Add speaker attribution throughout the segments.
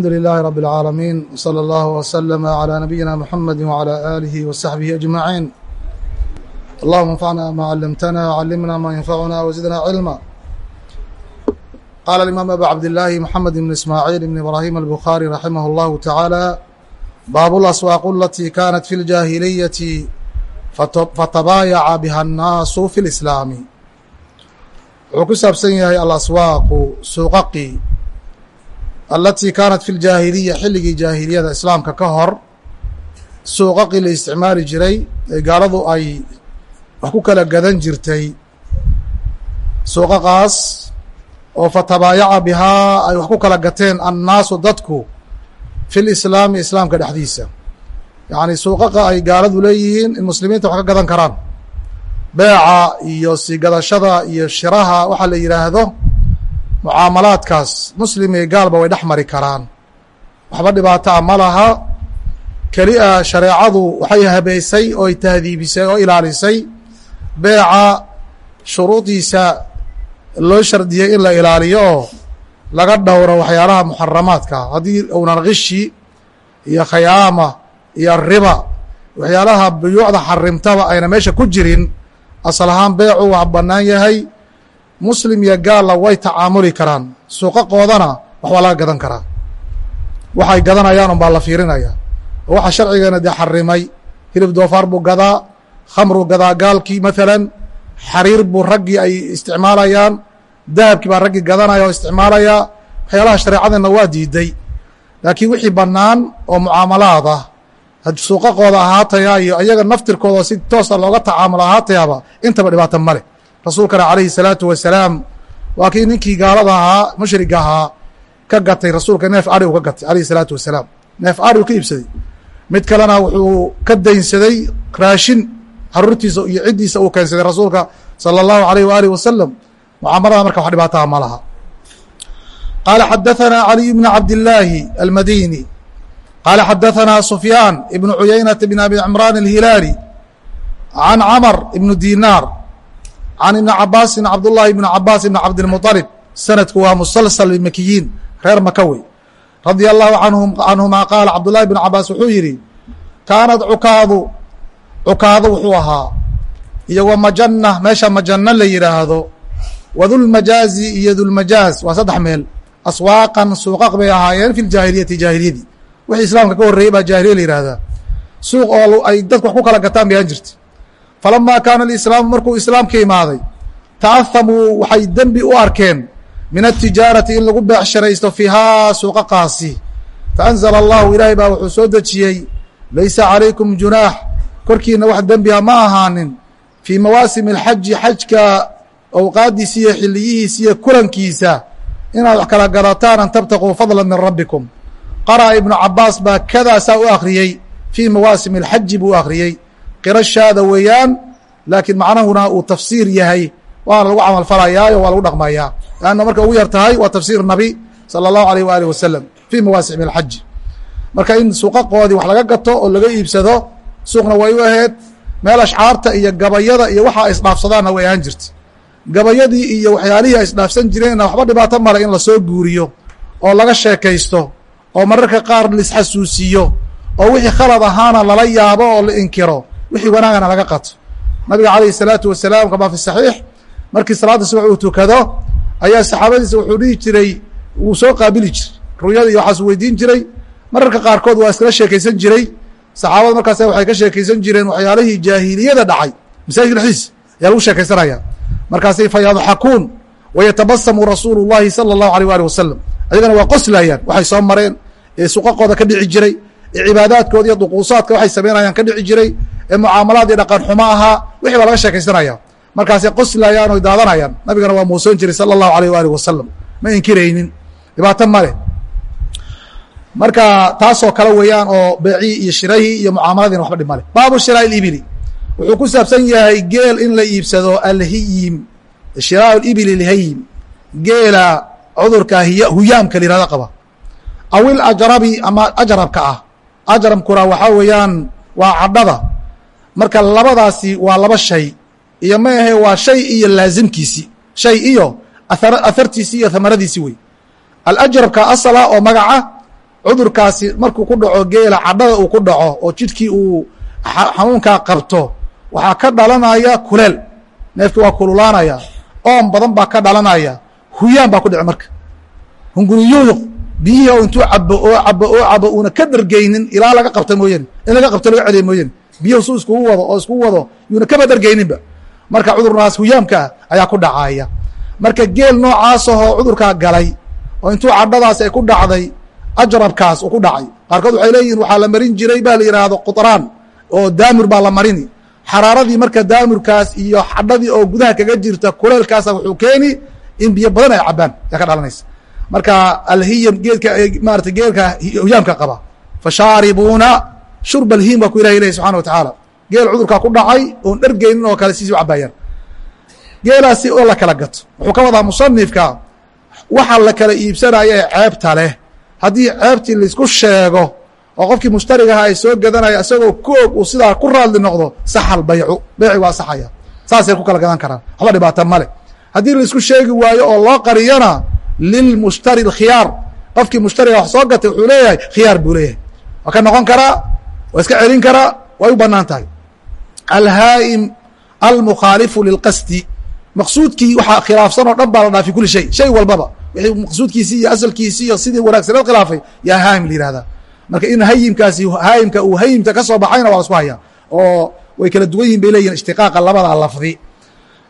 Speaker 1: الحمد لله رب العالمين وصلى الله وسلم على نبينا محمد وعلى آله وصحبه أجمعين اللهم انفعنا ما علمتنا وعلمنا ما ينفعنا وزدنا علما قال الإمام أبو عبد الله محمد بن إسماعيل بن إبراهيم البخاري رحمه الله تعالى باب الأسواق التي كانت في الجاهلية فتبايع بها الناس في الإسلام wuxuu ku saabsan yahay alaswaaqu suuqaqii alatii kaanat fi ljaahiliya xilligii jaahiliyada islaamka ka hor suuqaqii la isticmaali jiray ee gaaladu ay wax ku kala gadan jirtay suuqaqaas oo fatabaayaca bihaa ay wax ku kala gateen annaasu dadku fi lislaami islaamka dhexdiisa. Yacni suuqaqa ay gaaladu leeyihiin in muslimiinta wax ka gadan karaan. Beeca iyo sigadashada iyo shiraha waxaa la yidhaahdo mucaamalaadkaas muslim iyo gaalba way dhex mari karaan. Waxba dhibaato a ma laha. Keli-a shareecadu waxay habeysay ooy tahdiibisay oo ilaalisay. Beeca shuruudiisa loo shardiyey in la ilaaliyo oo laga dhowro waxyaalaha muxaramaadka. Haddii uunan kishi iyo khayaama iyo riba waxyaalaha buyuucda xarimtaba ayna meesha ku jirin. Asal ahaan beecu waa bannaan yahay muslim iyo gaalla way tacaamuli karaan. Suuqaqoodana waxbaa laga gadan karaa. Waxay gadanayaan unbaa la fiirinaya. Oo sharcigeena dee xarimay hilib doofaar buu gadaa khamruu gadaa gaalkii maalan xariir buu raggii ay isticmaalayaan dahabkii baa raggii gadanaya oo isticmaalaya. Waxyaalaha shareecadeenna waa diiday. Laakiin wixii bannaan oo mucaamalaad ah suuqaqooda ahaataya iyo ayaga naftirkooda si toosa looga tacaamulo ahaatayaaba intaba dhibaato ma rasuulkana calayhi salaatu wasalaam waa ninkii gaalada ahaa mushriga ahaa ka gatay rasuulka neef ari u ka gatay calayhi salaatu wasalaam. Neef ari u ka iibsaday. Mid kalena wuxuu ka daynsaday raashin caruurtiisa iyo ciddiisa uu keensaday rasuulka sala allahu alayh waaalih wasalam mucaamalada marka wax dhibaataa ma laha. Qaala xadaanaa caliy bna cabdillaahi almadini qaala xadaanaa sufyaan ibnu cuyaynata bn abi cimraan alhilaali can camar ibnu dinaar can ibni cabaasin cabdullaahi ibni cabaas ibni cabdilmuطalib sanadku waa musalsal makiyiin reer maka wey radia allahu canhumaa qaala cabdullahi ibnu cabaas wuxuu yidhi kaanad cukaadu cukaado wuxuu ahaa iyo wamajana meesha majano la yidhaahdo wadulmajaazi iyo dulmajaaz waa saddex meel aswaaqan suuqaq bay ahaayeen fi ljaahiliyati jaahiliyadii wixii islaamka ka horreeyey baa jaahiliya la yihahdaa suuq oo ay dadku wax ku kala gataan bayaan jirta falamaa kaana alislaamu markuu islaamka imaaday ta'ahamuu waxay dembi u arkeen min atijaarati in lagu beecsharaysto fiihaa suuqaqaasi faanzala allahu ilaahay baa wuxuu soo dejiyey laysa calaykum junaax korkiina wax dembiha ma ahaanin fii mawaasimi alxaji xajka awqaaddiisa iyo xiliyihiisa iyo kulankiisa inaad wax kala gadataan an tabtaquu fadla min rabbikum qara'a ibnu cabaas baa kadaasaa u akhriyey fii mawaasim اlxaji buu akhriyey qiro shaada weeyaan laakiin macnahuna uu tafsiir yahay waana lagu camal falayaayo waa lagu dhaqmayaa lanna marka ugu yar waa tafsiir nabi sala allahu alayh waaalih wasalam fii mawaasic min marka in suuqaqoodii wax laga gato oo laga iibsado suuqna way u ahayd meel ashcaarta iyo gabayada iyo waxa ay isdhaafsadaanna way ahaan jirta gabayadii iyo waxyaalihii ay isdhaafsan jireenna waxba dhibaato male in la soo guuriyo oo laga sheekaysto oo mararka qaar laisxasuusiyo oo wixii khalad ahaana lala yaabo oo la inkiro wixii wanaagana laga qato nabiga calayhi salaatu wasalaam kamaa fi saxiix markii salaadda subax uu tukado ayaa saxaabadiisa wuxuu dhihi jiray wuu soo qaabili jiray. Ru'yada iyo weydiin jiray. Mararka qaarkood waa iskala sheekaysan jiray. Saxaabada markaas waxay ka sheekaysan jireen waxyaalihii jaahiliyada dhacay. Masaajidka dhexdiisa ayaa lagu sheekaysanaya markaasay fa yadxakuun wayatabasamu rasuulu llahi sala allahu alيh waalih wasalam ayagana waa qoslayaan waxay soo mareen ee suqaqooda ka dhici jiray ee cibaadaadkooda iyo duquusaadka waxay samaynayaan ka dhici jiray ee mucaamalaad iyo dhaqan xumo ahaa wixii baa laga sheekaysanaya. Markaasay qoslayaan oy daadanayaan nabigana waa muusoon jiray sala allahu alayh waalih wasalam ma inkiraynin. Dhibaato male marka taasoo kale weeyaan oo beecii iyo shirahii iyo mucaamaladiina waxba dhib male baabu shiraa ibili wuxuu ku saabsan yahay geel in la iibsado alhiyim shiraa ibili lhayim geela cudurka huyaamka la yihahdo qaba. Aw ilajrabi ama ajrabka ah ajrabkuna waxaa weeyaan waa cadhada marka labadaasi waa laba shay iyo ma waa shay iyo laazimkiisi. Shay iyo ahartiisi iyo hamaradiisi wey. Alajrabka asala oo magaca cudurkaasi markuu ku dhaco geela cadhada uu ku dhaco oo jidhkii uu xanuunkaa qabto waxaa ka dhalanaya kuleel neefkii waa kululaanaya oon badan baa ka dhalanaya huyaan baa ku dhici marka. Hunguriyuuduq biyihii oo intuu cabo oo cabo oo cabo uuna ka dhargeynin ilaa laga qabta mooyane in laga qabto laga celiya mooyane biyuhu suu iskugu wado oo iskugu wado yuuna kaba dhargeyninba marka cudurnaas huyaamkaa ayaa ku dhacaya. Marka geel noocaasahoo cudurkaa galay oo intuu cadhadaas ay ku dhacday ajrabkaas uu ku dhacay. Qaarkood waxay leeyihiin waxaa la marin jiray ba la yidhaahdo qutraan oo daamir baa la marini. Xaraaradii marka daamirkaas iyo xadhadii oo gudaha kaga jirta kuleelkaasa wuxuu keeni in biyo badan ay cabaan yaa ka dhalanaysa marka alhiyam geedka maarata geelka huyaamka qaba. Fashaaribuuna shurba alhim baa ku ilahi lehy subxana wa tacaala geel cudurkaa ku dhacay oon dhergeynin oo kale siisii u cabaayaan geelaasi oo la kala gato. Wuxuu ka wadaa musanifka waxa la kala iibsanaya ee ceebta leh. Haddii ceebtii la isku sheego oo qofkii mushtarigaha ay soo gadanaya isagoo koog uu sidaa ku raadli noqdo saxal baycu beyci waa saxaya. Saasay ku kala gadan karaan. Waxba dhibaata male haddii la isku sheegi waayo oo loo qariyana lilmushtari khiyaar qofkii mushtariga wax soo gatay wuxuu leeyahay khiyaar buu leeyahay waa ka noqon karaa waa iska celin karaa way u bannaan tahay alhaa'im almukhaalifu lilqasdi maqsuudkii waxaa khilaafsan oo dhan baa la dhaha fi kuli shay shay walbaba wixii maqsuudkiisii iyo asalkiisii iyo sidii wanaagsaneed khilaafay yaa haayim la yihahdaa marka in hayimkaasi haayimka uu hayimta ka soo baxayna waa isku hayaa oo way kala duwan yihiin bay leeyihiin ishtiqaaqa labada lafdi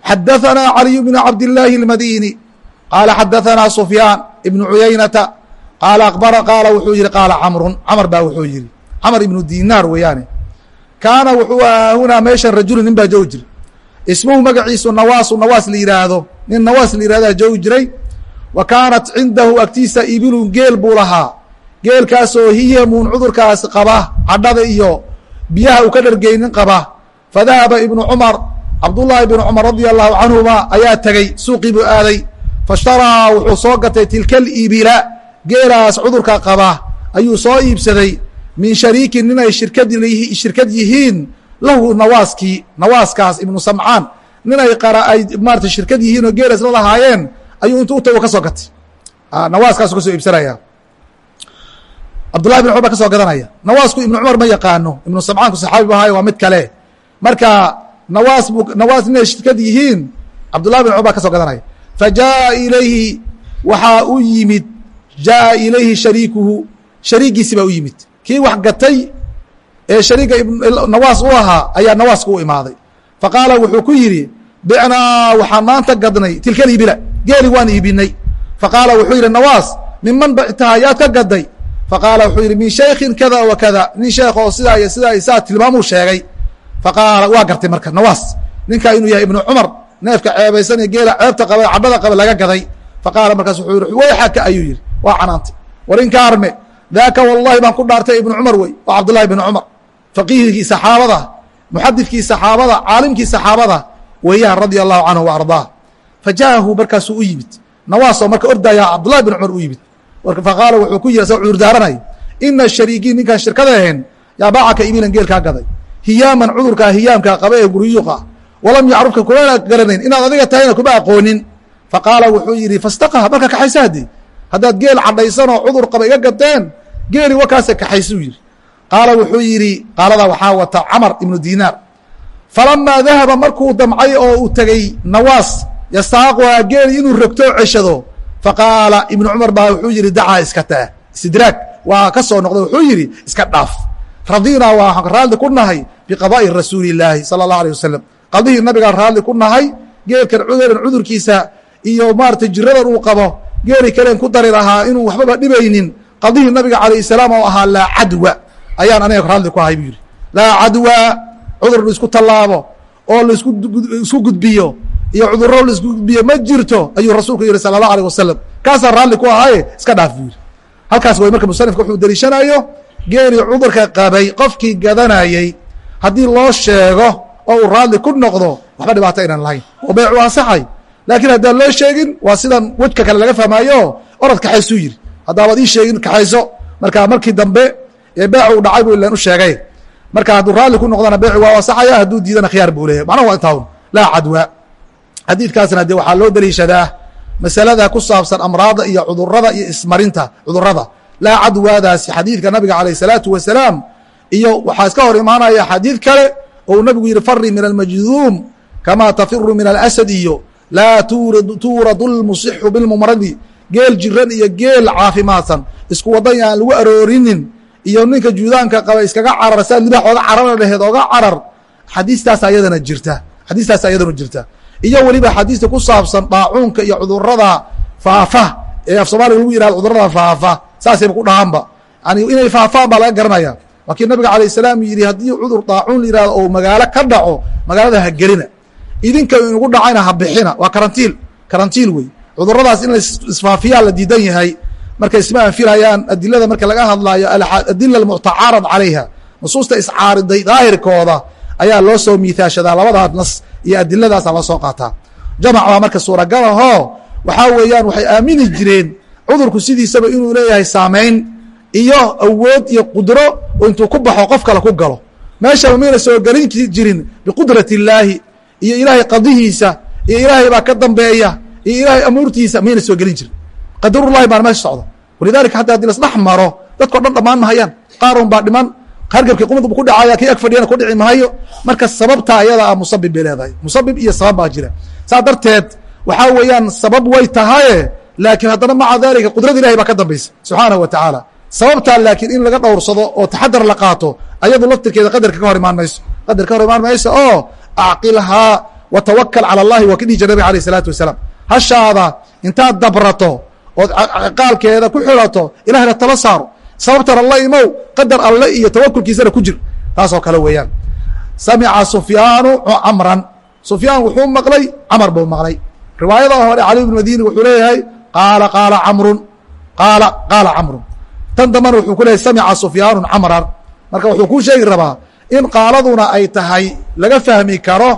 Speaker 1: xadaثana caliy bn cabdillaahi اlmadini qaala xadaثana sufyaan ibnu cuyaynata qaala akbara qaala wuxuu yihi qaala camrun camr baa wuxuu yihi camr ibnu dinaar weeyaane kaana wuxuu ahaa hunaa meeshan rajulu nin baa joogi jiray ismuhu magaciisu nawaasu nawaas la yidhaahdo nin nawaas la yihahdaa joogi jiray wa kaanat cindahu agtiisa ibilun geel buu lahaa geelkaasoo hiyamun cudurkaas qaba cadhada iyo biyaha uu ka dhargeynin qaba fadahaba ibnu cumar cabdullaahi ibnu cumar radia allahu canhuma ayaa tegey suuqii buu aaday fashtaraa wuxuu soo gatay tilka alibila geelaas cudurka qaba ayuu soo iibsaday. Min shariikin ninay shirkad yihiin lahu nawaaskii nawaaskaas ibnu samcaan. Ninay ay maarata shirkad yihiin oo geela isla lahaayeen ayuu intu u ka soo gatay. Nawaaskaasu ka iibsanaya. Cabdullahi ibn cumar ka soo gadanaya. Nawaasku ibnu cumar ma yaqaano. Ibnu samcaanku saxaabi bu ahayo waa mid kale. Marka nawaas bu nawaas inay shirkad yihiin cabdullahi ibn cumar ba ka soo gadanaya fa jaaa ilayhi waxaa u yimid jaaa ilayhi shariikuhu shariigiisi baa u yimid kii wax gatay ee shariiga nawaas u ahaa ayaa nawaaska u imaaday fa qaala wuxuu ku yidhi bicnaa waxaan maanta gadnay tilka libila geeli waan iibinay fa qaala wuxuu yidhi nawaas minman bactaha yaad ka gaday faqaala wuxuu yidhi min shaykhin kada wa kada nin sheekh oo sidaa iyo sidaa iyo sidaa tilmaamuu sheegay faqaala waa gartay marka nawaas ninkaa inuu yahay ibnu cumar neefka ceebaysan ee geela ceebta qaba cadhada qaba laga gaday. Faqaala markaas wuxuu yihi wayxaka ayuu yidhi. Waa canaantay. War inka arme daaka wallahi baan ku dhaartay ibnu cumar wey waa cabdullahi ibnu cumar. Faqiihigii saxaabada muxadidkii saxaabada caalimkii saxaabada weeyaan radia allahu canhu wa ardaah. Fa markaasuu u yimid. Nawaasoo marka ordaayaa cabdullahi ibnu cumar u yimid. Faqaala wuxuu ku yiri asagoo cudurdaaranay ina shariikiin ninkaan shirkada ahayn yaa baacaka ibilan geel kaa gaday. Hiyaaman cudurkaa hiyaamkaa qaba ee guryuuqa walam yacrufka kumana garanayn inaad adiga tahayna kuma aqoonin. Faqaala wuxuu yidhi fastaqa marka kaxaysa haddii. Haddaad geel cadhaysanoo cudur qaba iga gadeen geeli wakaase kaxaysuu yidhi. Qaala wuxuu yidhi qaaladaa waxaa wata camar ibnu dinaar falamaa dahaba markuu damcay oo uu tegey nawaas yastaaquhaa geeli inuu rogtoo ceshado. Faqaala ibnu cumar baa wuxuu yihi dacaa iska taa istidraag waa ka soo noqday. Wuxuu yidhi iska dhaaf. Radinaa waa raalli ku nahay biqadaa'i rasuuli illaahi sala allahu alيh wasalam qadihii nabigaan raalli ku nahay geelkan cuduran cudurkiisa iyo maaratay jiradan uu qabo geeli kaleen ku dari lahaa inuu waxbaba dhibaynin qadihii nabiga calayh salaam oo ahaa laa cadwa. Ayaan aniga raalli ku ahay buu yidhi. Laa cadwa cudur la isku tallaabo oo la isku isku gudbiyo iyo cuduro la isku gudbiyo ma jirto ayuu rasuulku yihi sala allah alيh wasalam kaasaan raalli ku ahaye iska dhaaf buu yidhi. Halkaas way marka musanifka wuxuu deliishanayo geelii cudurka qabay qofkii gadanayey haddii loo sheego oo uu raalli ku noqdo waxba dhibaato aynan lahayn. Oo beecu ansaxay. Laakiin haddaan loo sheegin waa sidan wejka kale laga fahmaayo orad kaxaysuu yidhi haddaabaad ii sheegin kaxayso. Marka markii dambe ee beecu u dhacay buu ilan u sheegay. Marka hadduu raalli ku noqdona beeci waa ansaxaya hadduu diidana khiyaar buu leeyahy macnaha waa intaun laa cadwa. Xadiidkaasna dee waxaa loo deliishadaa masalada ku saabsan amraada iyo cudurrada iyo ismarinta cudurrada laa cadwaadaasi xadiidka nabiga calayh salaatu wasalaam iyo waxaa iska hor imaanaya xadiid kale oo uu nabigu yihi fari min almajduum kamaa tafiru min alasad iyo laa tuuradu lmusixu bilmumradi geel jiran iyo geel caafimaadsan. Isku wadan aan lagu aroorinin iyo ninka juudaanka qaba iskaga carar saad libax oga carara dheheed oga carar. Xadiistaas ayadana jirta xadiistaas ayadana jirta. Iyo weliba xadiista ku saabsan daacuunka iyo cudurrada faafa ee af soomaliga lagu yihahdo cudurrada faafa saasayba ku dhahanba yani inay faafaan baa laga garanaya waa kii nabiga alayh salaam yidhi haddii cudur daacuun yihahdo oo magaalo ka dhaco magaalada ha gelina. Idinka inugu dhacayna ha bixina. Waa karantiil karantiil wey cuduradaas in la isfaafiyaa la diidan yahay markay isma anfinayaan adilada marka laga hadlaayo adila almuctacaarad calayha nusuusta iscaariday daahirkooda ayaa loo soo miihaashadaa labadaa nas iyo adiladaasa loo soo qaataa. Jamac baa marka suuragalahoo waxaa weeyaan waxay aamini jireen cudurku sidiisaba inuu leeyahay saamayn iyo awood iyo qudro intuu ku baxo qof kale ku galo. Meeshaba mayna soo gelin jirin biqudrat illaahi iyo ilaahay qadihiisa iyo ilaahay baa ka dambeeya iyo ilaahay amuurtiisa mayna soo gelin jirin. Qadarullahi baana meesha socda. Walidalika xataa haddii lasdhex maro dadko dhan dhamaan mahayaan qaarun baa dhiman hargabkii qumud bu ku dhacaya kii ag fadhiyana ku dhici mahayo marka sababta ayada ah musabib bay leedahay. Musabib iyo sabab baa jira. Saa darteed waxaa weeyaan sabab way tahaye laakiin haddana maca dalika qudrada ilahay baa ka dambaysa. Subxaanahu wa tacaala sababtaa laakiin in laga dhowrsado oo taxadar la qaato ayadu laftirkeeda qadarka ka hor imaan mayso. Qadar ka hor imaan mayso oo acqilhaa wa tawakal cala allahi waa ka dhihi jira nabig alayh isalaatu wasalaam. Hashaada intaad dabrato ood qaalkeeda ku xirato ilahna tala saaro. Sababtana la imow qadar alle iyo tawakulkiisana ku jir. Taasoo kale weeyaan. Samica sufyaanu camran. Sufyaan wuxuu maqlay camar buu maqlay. Riwaayada hore cali bn madini wuxuu leeyahay qaala qaala camrun. Qaala qaala camrun tan dambana wuxuu ku leeyahy samica sufyaanu camran marka wuxuu kuu sheegi rabaa in qaaladuna ay tahay laga fahmi karo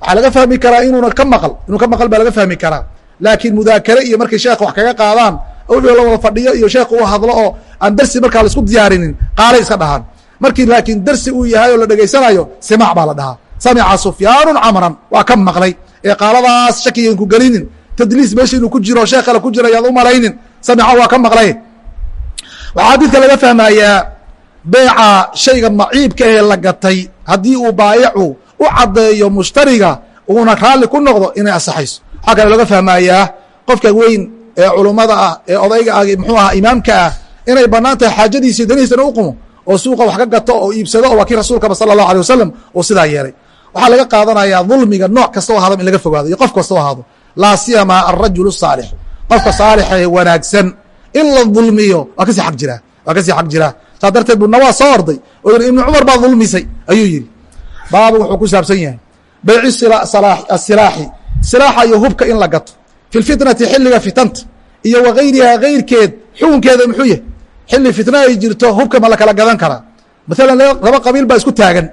Speaker 1: waxaa laga fahmi karaa inuuna ka maqal inuu ka maqal baa laga fahmi karaa. Laakiin mudaakare iyo markay sheekh wax kaga qaadaan wixii la wada fadhiyo iyo sheekh uu hadlo oo aan darsi markaa la isku diyaarinin qaalay iska dhahaan. Markii laakiin darsi uu yahay oo la dhegaysanayo simac baa la dhahaa. Samica sufyaanu camran. Waa ka maqlay. Ee qaaladaas shakiyan ku gelinin tadliis meesha inuu ku jiro sheekh kale ku jira yaad u malaynin. Samica waa ka maqlay waxaa xadiidka laga fahmayaa beeca shayga maciibka ahee la gatay haddii uu baayicu u caddeeyo mushtariga uuna raalli ku noqdo inay asaxayso waxaa kale laga fahmayaa qofka weyn ee culummada ah ee odayga ah muxuu aha imaamka ah inay bannaan tahay xaajadiisa danihiisana u qumo oo suuqa wax ka gato oo iibsado oo waa kii rasuulkaba sala allahu alay wasalam oo sidaa yeelay waxaa laga qaadanayaa dulmiga nooc kastoo ahaado in laga fogaado iyo qof kastoo ahaado laa siyama alrajulu saalix qofka saalixee wanaagsan in la dulmiyo waa ka sii ag jiraa waa ka sii xag jiraa. Saas darteed buu nawaa soo orday oo yidhi ibnu cumar baa dulmisay ayuu yidhi. Baabu wuxuu ku saabsan yahay bayci asilaaxi silaaxa iyo hubka in la gato fi lfitnati xilliga fitanta iyo wagayrihaa gayrkeed xukunkeeda muxuu yahay xilli fitna ay jirto hubka ma la kala gadan karaa. Maalan laba qabiil baa isku taagan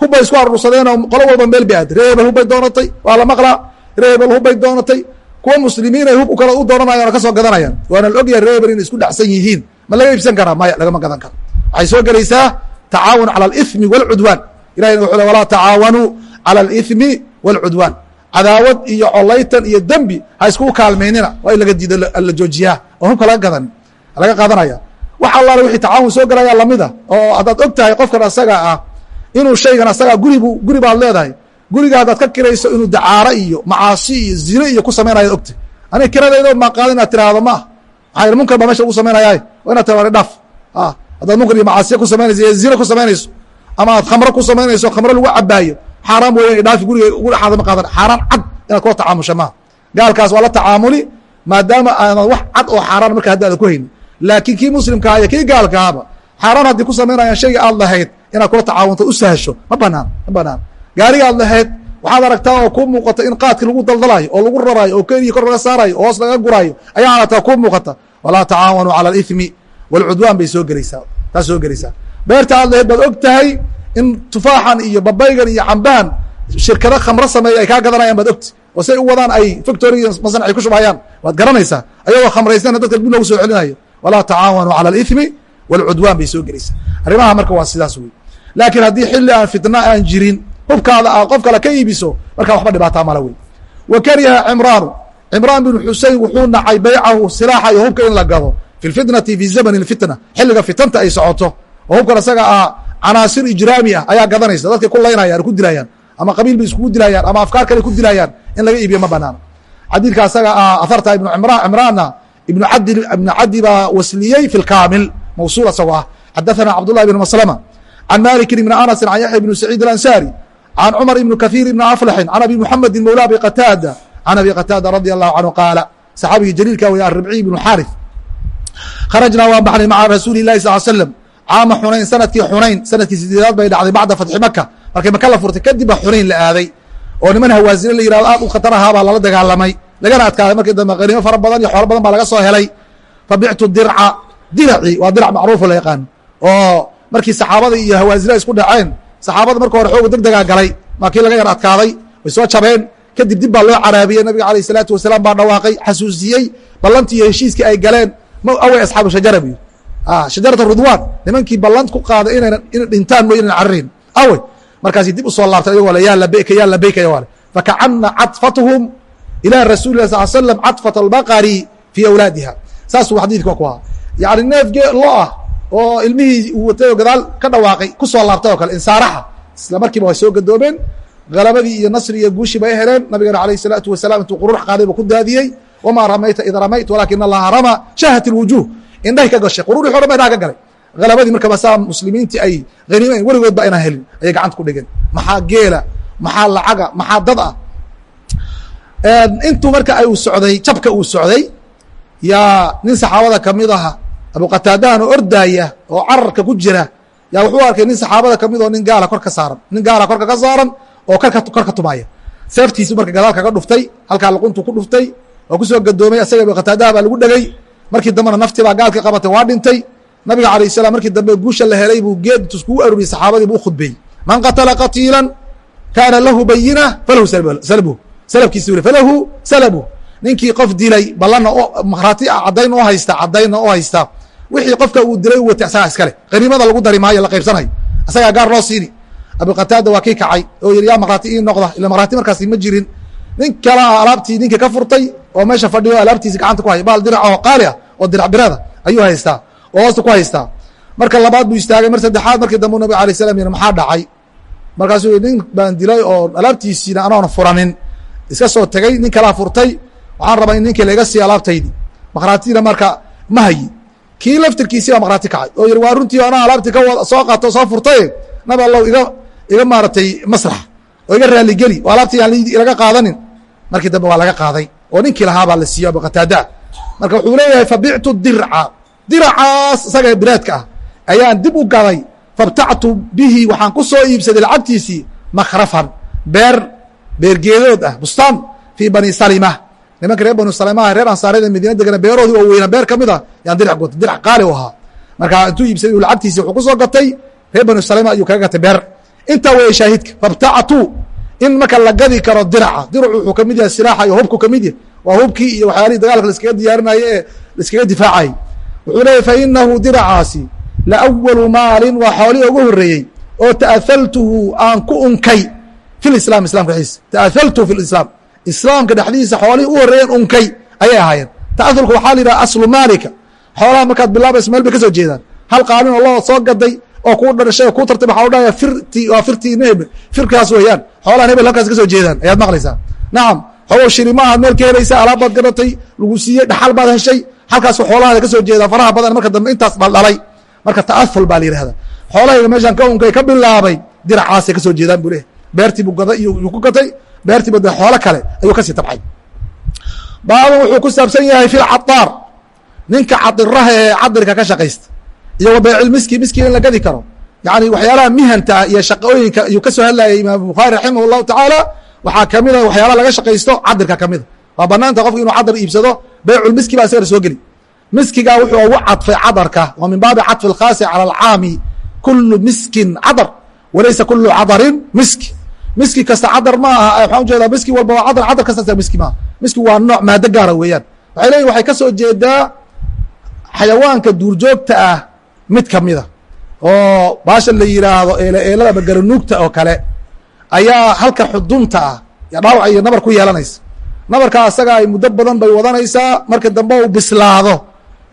Speaker 1: hub bay isku aruursadeenoo qolo walba meel bay aad ree hebel hubbay doonatay waa la maqlaa ree hebel hubbay doonatay kuwa muslimiin ay hub kale u doonanayaan oo ka soo gadanayaan. Waana la ogyahay ree hebel inay isku dhacsan yihiin. Ma laga iibsan karaa? Maya lagama gadan karo. Waxay soo gelaysaa tacaawun cala alithmi wاlcudwaan ilahina wuxuu le walaa tacaawanuu cala alithmi wاlcudwaan cadaawad iyo colaytan iyo dembi ha iskugu kaalmaynina waa in laga diido la joojiyaa oo hubka laga gadan laga qaadanaya wax allaale wixii tacaawun soo gelayaa lamida oo haddaad og tahay qofkan asaga ah inuu shaygan asagaa guribu guri baad leedahay guriga haddaad ka kirayso inuu dacaaro iyo macaasi iyo zine iyo ku samaynayaad ogtay aniga kiradaydo maa qaada inaad tiraahdo ma ah maxaa munkar baa meesha lagu samaynayaaye waa inaad tiraado dhaaf. A haddaad munkar iyo macaasiya ku samaynayso zine ku samaynayso ama aad khamro ku samaynayso khamro lagu cabaayo xaaraan weya dhaafi guriga gudhaxaada ma qaadan. Xaaraan cad inaad kula tacaamusha maaha gaalkaas waa la tacaamuli maadaama aanad wax cad oo xaaraan marka haddi aadan ku haynin. Laakiin kii muslimkaa iyo kii gaalkaaba xaaraan haddii ku samaynayaan shayga aad lahayd inaad kula tacaawunto u sahasho. Ma banaan ma banaan gaariga aad lahayd waxaad aragtaa oo kuu muuqata in qaadkii lagu daldalayo oo lagu raraayo oo keniya kor laga saarayo oo hoos laga guraayo ayaa aragtaa kuu muuqata. Walaa tacaawanuu cala alithmi walcudwaan bay soo gelaysaa taas soo gelaysaa. Beerta aad lahayd baad og tahay in tufaaxan iyo babaygan iyo cambahan shirkado khamro sameeya ay kaa gadanayaan baad ogta oo say u wadaan ay factory masan ay ku shubhayaan waad garanaysaa ayagoo khamraysana dadka dib loogu soo celinayo. Walaa tacaawanuu cala alithmi walcudwaan bay soo gelaysaa. Arrimaha marka waa sidaas wey laakiin haddii xilli aan fitna aan jirin hubkaada aa qof kale ka iibiso markaa waxba dhibaataa mala wey wa kariha cimraanu cimraan binu xusein wuxuu nacay baycahu silaaxa iyo hubka in la gado. Fi lfitnati fi zamani lfitna xilliga fitanta ay socoto. Oo hubkan isaga ah canaasir ijraami ah ayaa gadanaysa. Dadkay ku laynayaan ku dilayaan. Ama qabiil bay iskugu dilayaan ama afkaar kale ku dilayaan in laga iibiyo ma banaano xadiidka asaga ah aharta ibnu cimraanna ibnu cadi ibnu cadi baa wasliyey fi lkaamil mawsuul isagoo ah. Xadathana cabdullahi bn maslama. Can malikin ibni anasin can yaxya ibni saciid alansaari can cumar ibni kahiir ibni aflaxin can abi muxamedin mawla abi qataada can abi qataada radi allahu canhu qaala saxaabigii jaliilka wey aribciy ibnu xaarif kharajnaa waan baxnay maca rasuuli lahi sal slam caama xunayn sannadkii xunayn sannadkii sideedaad bay dhacday bacda fatxi maka markay maka la furtay kadib ba xunayn la aaday oo niman hawaasine la yihahdo aad u khatar ahaa baa lala dagaalamay lagana adkaaday markii dambe qaniimo fara badan iyo xoolo badan baa laga soo helay fabictu dirca diracii waa dirac macruufo la yaqaan oo markii saxaabada iyo hawaasina isku dhaceen saxaabada marka hore xooga degdegaa galay maa kii laga yar adkaaday way soo jabeen kadib dib baa loo caraabiyey nabiga alayh isalaatu wasalaam baa dhawaaqay xasuusiyey ballantii iyo heshiiskii ay galeen awey asxaabu shajara bu shajarata ridwan nimankii ballant ku qaaday inayna ina dhintaan mo inayna cararin awey markaasi dib usoo laabtay ayagoo le ya labeyka ya labeyka ya wale fakacana caطfatuhum ilى rasuli lah sal slam caطfat albaqari fii awlaadiha saasuu xadiidka ku ahaa yani neef gee lo ah oo ilmihii uu watay oo gadaal ka dhawaaqay ku soo laabtay oo kale insaaraxa isla markiiba way soo gadoobeen galabadii iyo nasri iyo guushii bay heleen. Nabigeena alayh salaatu wasalam intuu qurux qaaday buu ku daadiyey. Wamaa ramayta id ramayt walakin allaha rama shahat اlwujuh indhahay ka gashay. Qurux wixi o dhan ba indhaha ka galay. Galabadii markaba saa muslimiintii ay haniimaen weligood ba inaan helin. Ayay gacanta ku dhigeen. Maxaa geela? Maxaa lacaga? Maxaa dad ah intuu marka ay uu socday jabka uu socday yaa nin saxaabada ka mid aha abu qataadahan oo ordaaya oo cararka ku jira yaa wuxuu arkay nin saxaabada ka mid oo nin gaala kor ka saaran. Nin gaala korka ka saaran oo korka kor ka tumaya seeftiisi marka gadaal kaga dhuftay halkaa luquntuu ku dhuftay waa ku soo gadoomay asaga abu qataadaha baa lagu dhegey markii dambena naftii baa gaalkii qabatay waa dhintay. Nabiga alayh salam markii dambe guusha la helay buu geed intu iskugu aruriyey saxaabadii buu ukhudbeeyey man qatala qatiila kaana lahu bayina falahu salbuhu salabkiisi weli falahu salabuh ninkii qof dilay ballanna markhaati caddayn oo haysta caddaynna oo haysta wixii qofka uu dilay u watay asagaa iskale. Qaniimada lagu dari maayo la qaybsanayo asagaa gaar loo siini. Abu qataada waa kii kacay oo yihi yaa markhaati ii noqda. Ila markhaati markaasi ma jirin. Nin kalea alaabtii ninkii ka furtay oo meesha fadhiyo alaabtiisi gacanta ku hay baal dirac qaali ah oo dirac birada ayuu haystaa oo hoosta ku haystaa. Marka labaad buu istaagay. Mar saddexaad markii dambe nabig alay slam yihi maxaa dhacay? Markaasuu nin baan dilay oo alaabtiisiina anoona furanin. Iska soo tegey nin kalaa furtay. Waxaan rabaa in ninkii laiga siiya alaabtaydi markhaatiina marka ma hayi kii laftirkiisii baa markhaati kacay? Oo yihi waa runtii anaa alaabtii ka soo qaato soo furtay. Nabi allow iga iga maaratay masrax oo iga raaligeli oo alaabtii aan laga qaadanin. Markii dambe waa laga qaaday. Oo ninkii lahaa baa la siiyo abu qataada. Marka wuxuu leeyahay fabictu dirca. Diracaas isaga biraadka ah ayaan dib u gaday. Fabtactu bihi waxaan ku soo iibsaday lacagtiisii makrafan beer beergeedood ah bustaan fii bani salima nimanka reer banu salima reer ansaareed madiina degana beeroodii oo weyna beer ka mid a yaan dirac gotay dirac qaali u ahaa. Marka intuu iibsaday lacagtiisii wuxuu ku soo gatay reer banu salima ayuu kaga gatay beer. Intaa weeye shaahidka fabtactu in marka la gadi karo diraca. Diracu wuxuu ka mid yahay silaaxa iyo hubku ka mid yahay. Waa hubkii iyo waxyaalihii dagaalka laiskaga diyaarinaye ee laiskaga difaacayay wuxuu leeyahy fa inahu diracaasi la awalu maalin waa xoolihii ugu horreeyey. Oo ta'ahaltuhu aan ku unkay fi lislam islamka dhexdiisa ta'ahaltuhu fi lislaam islaamka dhexdiisa xoolihii u horreeyeen unkay ayay ahaayeen. Ta'ahulka waxaa la yidhaha aslu maalika. Xoolaha markaad bilaabayso meel ka soo jeedaan. Hal qaalin oo loo soo gaday oo kuu dhashay oo kuu tartay waxaa odhaya firti waa firtii hebel firkaas weeyaan. Xoolahan hebel halkaas ka soo jeedaan. Ayaad maqlaysaa? Nacam xogow shiri ma meel ka helaysa alaab baad garatay lagu siiyey dhaxal baad heshay halkaasu xoolahaada ka soo jeedaan faraha badan marka dambe intaas bal dhalay. Marka ta'ahul baa la yidhahda xoolahayga meeshaan ka unkay ka bilaabay diracaasay ka soo jeedaan buu leehay beertii buu gaday iyo ku gatay beertiiba de xoolo kale ayuu ka sii tabcay. Baaban wuxuu ku saabsan yahay fi lcadaar ninka cadiraha ee cadirka ka shaqaysta iyo wa beecilmiski miski in la gadi karo. Yani waxyaalaha mihanta iyo shaqooyinka ayuu ka soo hadlayay imaam bukhaari raximah llahu tacaala. Waxaa kamida waxyaalaha laga shaqaysto cadirka kamida waa banaanta qofku inuu cadar iibsado beyculmiski baa isagana soo geli. Miskigaa wuxuu ugu cadfay cadarka wa min baabi cadfi اlkhaasi calى alcaami kulu miskin cadar walaysa kulu cadarin miski miski kasta cadar ma aha waxaan u jeedaa miski walba waa cadar cadar kasta miski maaha. Miski waa nooc maado gaara weeyaan. Waxay leeyihiin waxay ka jeedaa xayawaanka duurjoogta ah mid kamida oo baasha la yidhaahdo eele eelada ama garanuugta oo kale ayaa halka xudunta ah ya dhaawac iyo nabar ku yeelanaysa. Nabarkaa asaga ay muddo badan bay wadanaysaa marka dambe u bislaado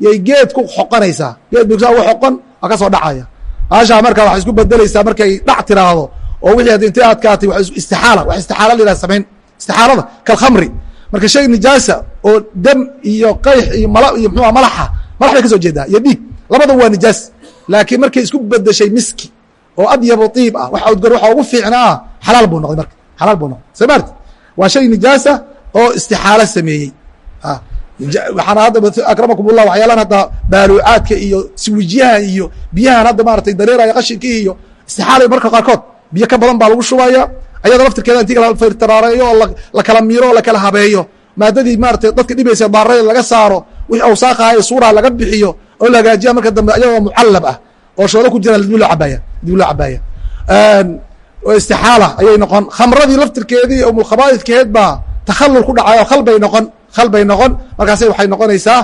Speaker 1: yay geed ku xoqonaysaa geed bay uga xoqon waa ka soo dhacaya. Baashaa marka waxay isku bedelaysaa markay dhac tiraahdo oo wixii ad intay adkaatay wa istixaala wax istixaala la samayn. Istixaalada kalkhamri marka shay nijaasa oo dam iyo qayx iyo mal iyo mxua malaxa malax bay ka soo jeedaa iyo dhiig. Labadaba waa nijaas laakiin markay isku bedeshay miski oo adyabo iib ah wax udgor waxa ugu fiicnaa xalaal buu noqday marka. Xalaal buu noqday. Soo maarti waa shay nijaasa oo istixaalo sameeyey. Waxaana hadda akramakum ullah waxyaalaan hadda baaluucaadka iyo siwijyaha iyo biyahan hadda maaratay dareeraya qashinkii iyo istixaalay marka qaarkood biyo ka badan baa lagu shubaya ayada laftirkeeda intii firtaraareeyo oo la kala miiro oo lakala habeeyo. Maadadii maaratay dadka dhibaysa daarada laga saaro wixii awsaaqaha ee suuraha laga bixiyo oo la hagaajiya marka dambe ayagoo mucallab ah oo shoolo ku jiraan dib loo cabaaya dib loo cabaaya istixaala ayay noqon. Khamradii laftirkeedii umulkhabaa'idkeed baa takhallul ku dhacayo khal bay noqon khal bay noqon. Markaasay waxay noqonaysaa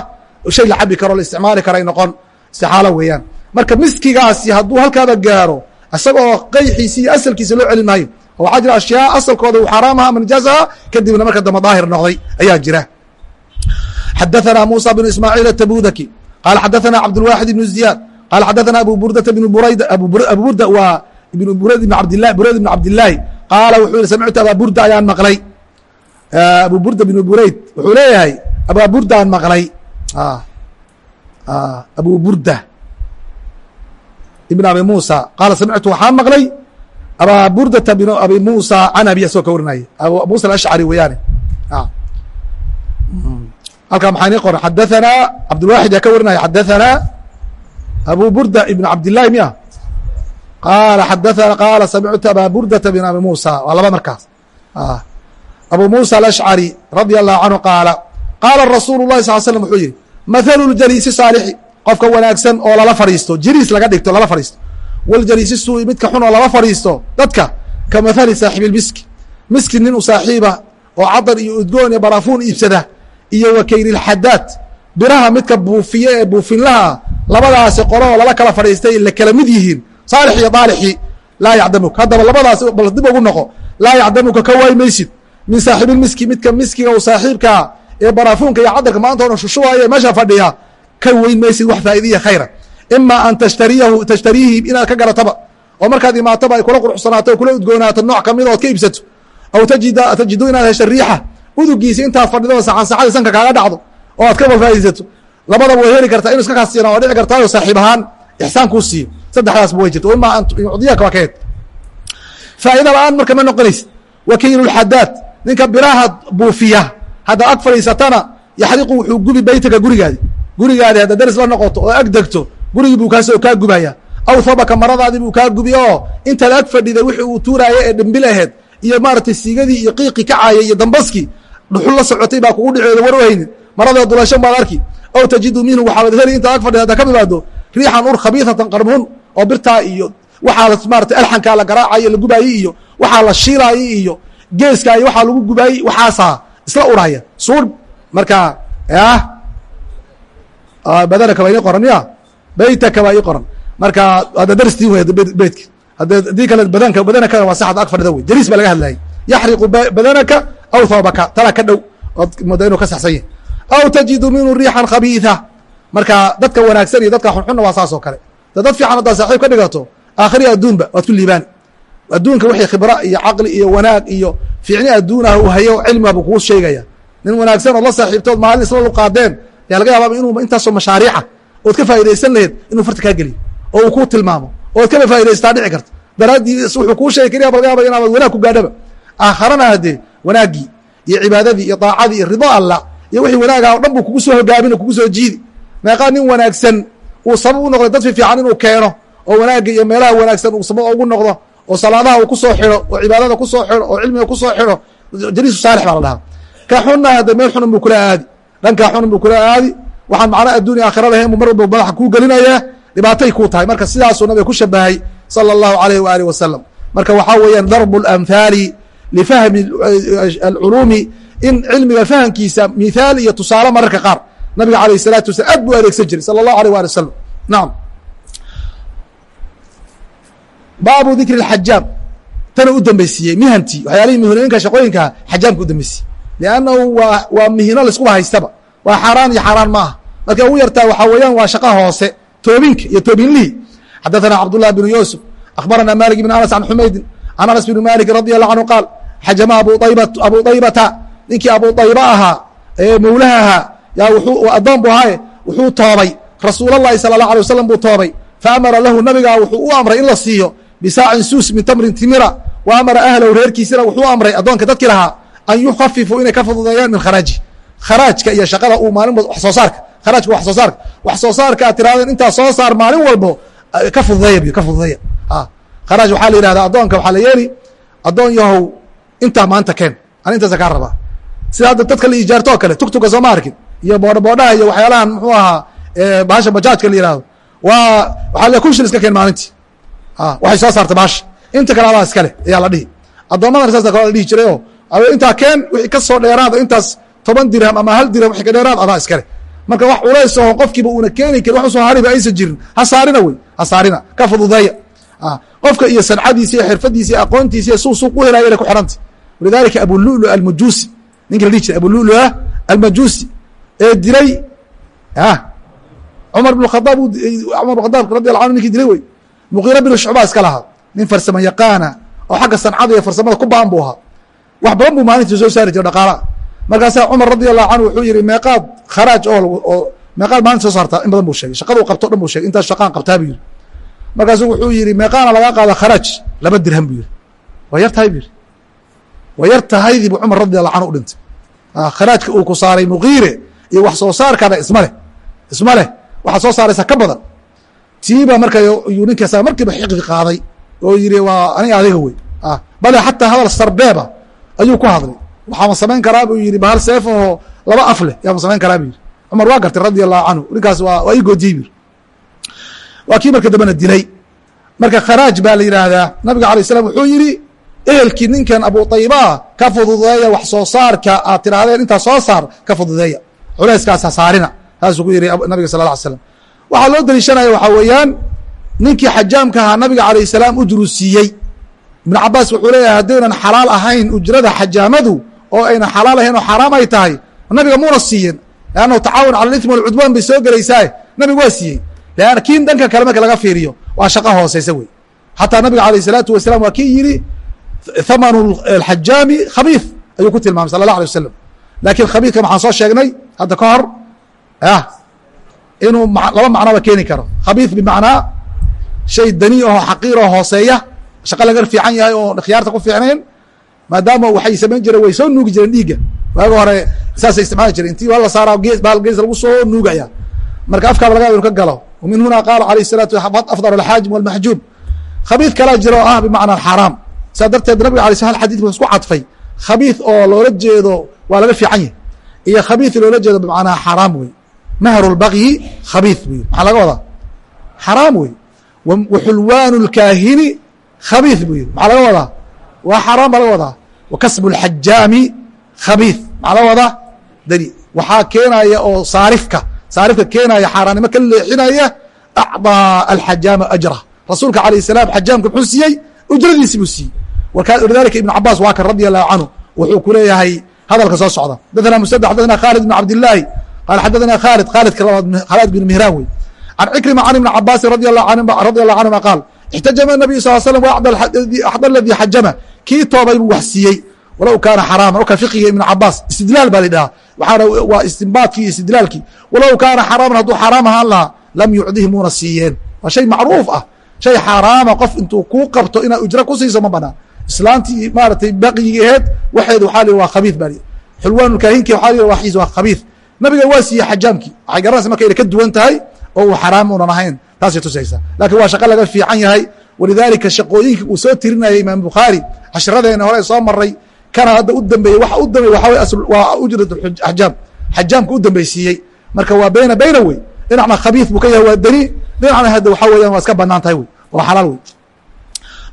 Speaker 1: shay la cabi karo la isticmaali karay noqon. Istixaalo weeyaan. Marka miskigaasi hadduu halkaaba gaaro isagoo qayxiisi iyo asalkiisa loo celin maayo oo waxaa jira ashyaa asalkooda uu xaaraam aha ama nijaasaha kadibna marka dambe daahir noqday ayaa jira xadaثna muسى بن ismاعيل التbudki qال xadaثna cabdالواxid بن زiyاad qال xadaثna abu burdata بن burayd abu burda waa ibn burayd بn abdlah burayd بn cabdالlaahi qaala wuxuu yihi samictu aba burda ayaan maqlay abu burda بn burayd wuxuu leeyahay aba burdaan maqlay abu burda ibn abi muسى qaala samictu waxaan maqlay aba burdata bn abi muسى can abi asagoo ka warinaya abu muسى aلأshcari weyaane halkaa maxaa nii qoran xadaثanaa cabdulwaxid yaa ka warinaya xadaثanaa abu burda ibn cabdillahi miya qaala xadaana qaala samictu aba burdata bn abi musa waa laba markaas abu musa alashcari radia allahu canhu qaala qaala rasuulu lahi sal slm wuxuu yihi mathalu ljaliisi saalixi qofka wanaagsan oo lala fadhiisto jiriis laga dhigto lala fadhiisto. Waljaliisi midka xun oo lala fadhiisto dadka ka mathali saaxibi miski nin u saaxiiba oo cadar iyo udgoon iyo barafuun iibsada iyo wakayrilxadaad biraha midka buufiye ee buufinlaha labadaasi qolo oo lala kala fadhiistay la kala mid yihiin. Saalix iyo daalixi laa yacdamuk haddaba labadaas bal dib ugu noqo. Laa yacdamuka ka waay maysid min saaxiibilmiski midka miskiga u saaxiibkaa ee barafuunka iyo cadarka maanta o dhan shushubaaya ee meesha fadhiya ka weyn maysid wax faa'idiya khayra imaa an tashtariyahu tashtariihi inaad ka garataba oo markaad imaatoba ay kula quruxsanaato kula udgoonaato nooc kamida ood ka iibsato. Aw tajida tajidu inaad hesha riixa. Udugiisi intaad fadhido saxansaxadii sanka kaaga dhacdo oo aad ka faa'iidaysato. Labadaba way heli kartaa inu iska kaasiyana waa dhici kartaayo saaxiib ahaan ixsaan kuu siiyo. Saddexdaasba way jirta ima an waa kaheed faa'ida la'aan marka ma noqonaysa wakiilulxadaad ninka biraha buufiya haddaad ag fadhiisatana yaxriqu wuxuu gubi beytaka gurigaadi gurigaadi haddaad daris la noqoto oo ag degto gurigii buu kaasoo kaa gubaya. Aw habaka maradaadii buu kaa gubi oo intaad ag fadhiday wixii uu tuuraaye ee dhimbil aheed iyo maaratay siigadii iyo qiiqii kacaayay iyo dambaskii dhuxul la socotay baa kugu dhiceeda war haynin maradoo dulashan baad arki. Aw tajidu minhu waxaad heli intaad ag fadhida haddaa ka imaado riixan ur khabiisatan qarmuun oo birtaa iyo waxaa maarata alxankaa la garaacayo la gubaayey iyo waxaa la shiilaayey iyo geeskaa iyo waxaa lagu gubaayey waxaasaa isla uraya. Suur. Markaa yah badanaka baa ii qoran ya? Beytaka baa ii qoran. Marka hadda darstii wey beytka haddii kale badanka badanakana waa saxad ag fadhida wey jaliis baa laga hadlayay yaxriqu badanaka aw thawbaka. Tana ka dhow. Ood mooda inuu ka saxsan yahy aw tajidu minhu riixan khabiitha. Marka dadka wanaagsan iyo dadka xunxunna waa saas oo kale. Da dad fiican haddaad saaxiib ka dhigato aakhiri adduunba waad ku liibaani. Adduunka wixii khibra iyo caqli iyo wanaag iyo fiicni adduunah uu hayo cilmiga buu kuu sheegaya. Nin wanaagsan ood la saaxiibtood maalin isla luqaadeen yaa laga yabaaba inuu intaasoo mashaariica ood ka faa'idaysan laheyd inuu farta kaa geliyo oo uu kuu tilmaamo ood kaba faa'idaystaa dhici karta daraaddiis wuxuu kuu sheegi kariya ba laga yaaba inaabad wanaag ku gaadhaba. Aakharana haddee wanaaggii iyo cibaadadii iyo daacadii iyo rido alla iyo wixii wanaaga o dhan buu kugu soo hogaamino kugu soo jiidi. Meeqaa nin wanaagsan uu sabab u noqday dad fiifiican inuu keeno oo wanaagga iyo meelaha wanaagsan uu sabab ugu noqdo oo salaadaha uu ku soo xidho oo cibaadada ku soo xidho oo cilmiga ku soo xidho jaliisu saalix baa la dhahaa. Ka xunna hadde meel xunun buu kula aadi dhankaa xun buu kula aadi. Waxaan macna adduunya aakhira lahayn bu mar walba madaxa kuu gelinayaa dhibaatay kuu tahay. Marka sidaasuu nabiga ku shabahay sala allahu alayh waaalih wasalam marka waxaa weeyaan darbu alamhaali lifahmi alculuumi in cilmiga fahamkiisa mithaal iyo tusaale mararka qaar. Nabiga alayh salaatu wasalam aad buu adeegsan jiray sala allahu alayh waali wasalam nacam baabu dikri اxajaam tana u dambaysiiyey mihantii. Waxyaalihii mihunooyinka shaqooyinkaa xajaamka u dambaysiiyey liannahu waa waa mihino laiskuba haystaba waa xaaraan iyo xaaraan ma aha markay ugu yartaa waxaa weeyaan waa shaqa hoose toobinka iyo toobinlihii xadaثana cabdالlah بن yuusuf akhbarana malik بn anas an xumaydin an anas بn malik radي الlah anhu qaal xajama abu طaybata ninkii abu طayba ahaa ee mawlaha ahaa yaa wuu addoon bu ahaaye wuxuu toobay rasuul الlahi salى الlaه alيه waslm buu toobay faamara lahu nabigaa wuxuu u amray in la siiyo bisaacin suus min tamrin timira wa amara ahlahu reerkiisina wuxuu amray addoonka dadki lahaa an yukhafifuu inay ka fududeeyaan min kharaaji kharaajka iyo shaqada uu maalin wax soo saarka kharaajka wax soo saarka wax soo saarka aad tirahdeen intaa soo saar maalin walbo ka fududeeya ka fududeeya kharaaj waxaa la yihahdaa addoonka waxaa la yeeli addoon yahow intaa maanta keen an intaasa kaa rabaa sida hadda dadka la ijaarto oo kale tugtuga sooma arkin iyo boodha boodhaha iyo waxyaalahan muxuu ahaa bahasha bajaajka la yihahdo waa waxaa le kun shil iska keen maalintii waxay soo saarta baasha inta kale adaa iskale ayaa la dhihi addoommadana saasa kale la dhihi jiray oo intaa keen wixii ka soo dheeraada intaas toban dirham ama hal dirham wixii ka dheeraad adaa iskale marka wax culays oo qofkiiba uuna keeni karin wax hariba aysan jirin. Ha saarina wey ha saarina. Ka fududeeya qofka iyo sancadiisa iyo xirfadiisa iyo aqoontiisa iyo suu suuq u helaya inay ku xihanta walidalika abululu almajuusi ninki la dhihi jiray abululu almajuusi ee dilay cumar bn khadaab cumar bn khadaab radi alla anhu ninkii dilay wey. Muqiira binu shucba iska lahaa. Nin farsamo yaqaana oo xagga sancada iyo farsamada ku baan bu ahaa wax badan buu maalintii soo saari jira dhaqaalaha. Markaasaa cumar radi allahu canhu wuxuu yihi meeqaad kharaaj oo meeqaad maalinta soo saartaa in badan buu sheegay. Shaqaduu qabto dhan buu shegay intaas shaqaan qabtaa buu yihi markaasuu wuxuu yihi meeqaana lagaa qaada kharaaj laba dirham buu yihi waa yar tahay bu yihi waa yar tahaydii buu cumar radi allahu canhu u dhintay. Kharaajka uu ku saaray muqiire iyo wax soo saarkaana isma leh isma leh. Waxaad soo saaraysaa ka badan. Tiiba marka yuu ninkaasa markiiba xiqdi qaaday oo yihi waa aniga adiga wey. Bale xataa hadal sarbeeba ayuu ku hadlay waxaama samayn karaa buu yihi bahal seef oo laba af leh. Yaama samayn karaa bu yihi cumar waa gartay radi allahu canhu ninkaas waa waa ii goodiyey waa kii marka dambena dilay. Marka kharaaj baa la yidhaahdaa. Nabiga alay slam wuxuu yihi ehelkii ninkan abu taybaa ka fududeeya wax soo saarka aad tirahdeen intaa soo saar ka fududeeya culayskaasa saarina saasuu ku yihi nabiga sal lla ly slam waxaa loo daliishanaya waxaa weeyaan ninkii xajaamka ahaa nabiga alayh salaam ujru siiyey ibnu cabaas wuxuu leeyahay haddaynan xalaal ahayn ujrada xajaamadu oo aynan xalaal ahayn oo xaaraam ay tahay nabiga muuna siiyin lannahu tacaawun cala alimi walcudwaan bay soo gelaysaa nabigu waa siiyey. Lan kin dhanka kale marka laga fiiriyo waa shaqo hooseysa wey. Xataa nabiga alayh salaatu wasalam waa kii yidhi hamanu alxajaami khabiif ayuu ku tilmaamay sala allah alay wasalam laakiin khabiifka maxaan soo sheegnay hadda ka hor ah, inuu laba macnoba keeni karo. Khabiif bimacnaa shay dani aho xaqiiroo hooseeya shaqo laga fiican yahay oo khiyaarta ku fiicnayn maadaama waxay samayn jireen way soo nuugi jireen dhiigga waaga hore saasay isticmaali jireen intii waa la saaraa gees bahal gees lagu soo nuugaya marka afkaaba laga inu ka galo min huna qaala alayh الsalatu afdal alxaajim walmaxjuum khabiid kalaa jira oo ah bimacnaa xaaraam saa darteed nabiga alay sl hal xadid buu isku cadfay khabiid oo loola jeedo waa laga fiican yahy iyo khabiid loola jeedo bimacnaa xaaraam wey mahru lbaqyi khabiid wey maxaa laga wadaa xaraam wey waxulwaanu اlkaahini khabiid buu yihi maxaa laga wadaa waa xaaraan baa laga wadaa wa kasbu اlxajaami khabiid maxaa laga wadaa dani waxaa keenaya oo saarifka saarifka keenaya xaaraannimo ka leexinaya acطىa alxajaama ajra rasuulka alayه الsalaam xajaamka muxuu siiyey ujradiisi buu siiyey walidalika ibn cabaas waa kan radi allahu canhu wuxuu ku leeyahay hadalka soo socda xadaثna msd xadaثna khaalid bn cabdالlahi qala xadaثna khaalid khaalidka labaad khaalid bin mihraan wey can cikrima can ibni cabaasin radi allahu canhuma qaal اxtajama nabiyu sal slm axd aladii xajama kii toobay buu wax siiyey walow kaana xaraaman oka fiqiga ibn cabaas istidlaal baa lidhahaa waxaana waa istinbaadkii iyo istidlaalkii walow kaana xaraaman hadduu xaraam ahaan lahaa lam yucdihi muuna siiyeen waa shay macruuf ah shay xaaraama qof intuu kuu qabto inaad ujro ku siiso ma banaan islaantii maaratay baqyigii aheed waxeeda waxaa li waa khabiid baa li xulwaanulkaahinki waxaa li waa xiis waa khabiid nabiga waa siiyey xajaamkii waxay garanaysa marka inay ka duwan tahay oo uu xaraam unan ahayn taasay tusaysaa lakiin waa shaqo laga fiican yahay. Walidaalika shaqooyinka uu soo tirinayay imaam bukhaari cashiradeena hore soo maray kana hadda u dambeeyey waxa u dambeeye waxa wey waa ujrat xajaam xajaamka u dambeysiiyey marka waa beyna beyna wey. Dhinacna khabiid buu ka yahay waa dani dhinacna hadda waxa weeyaan waa iska bannaan tahay wey. Waa xalaal wey.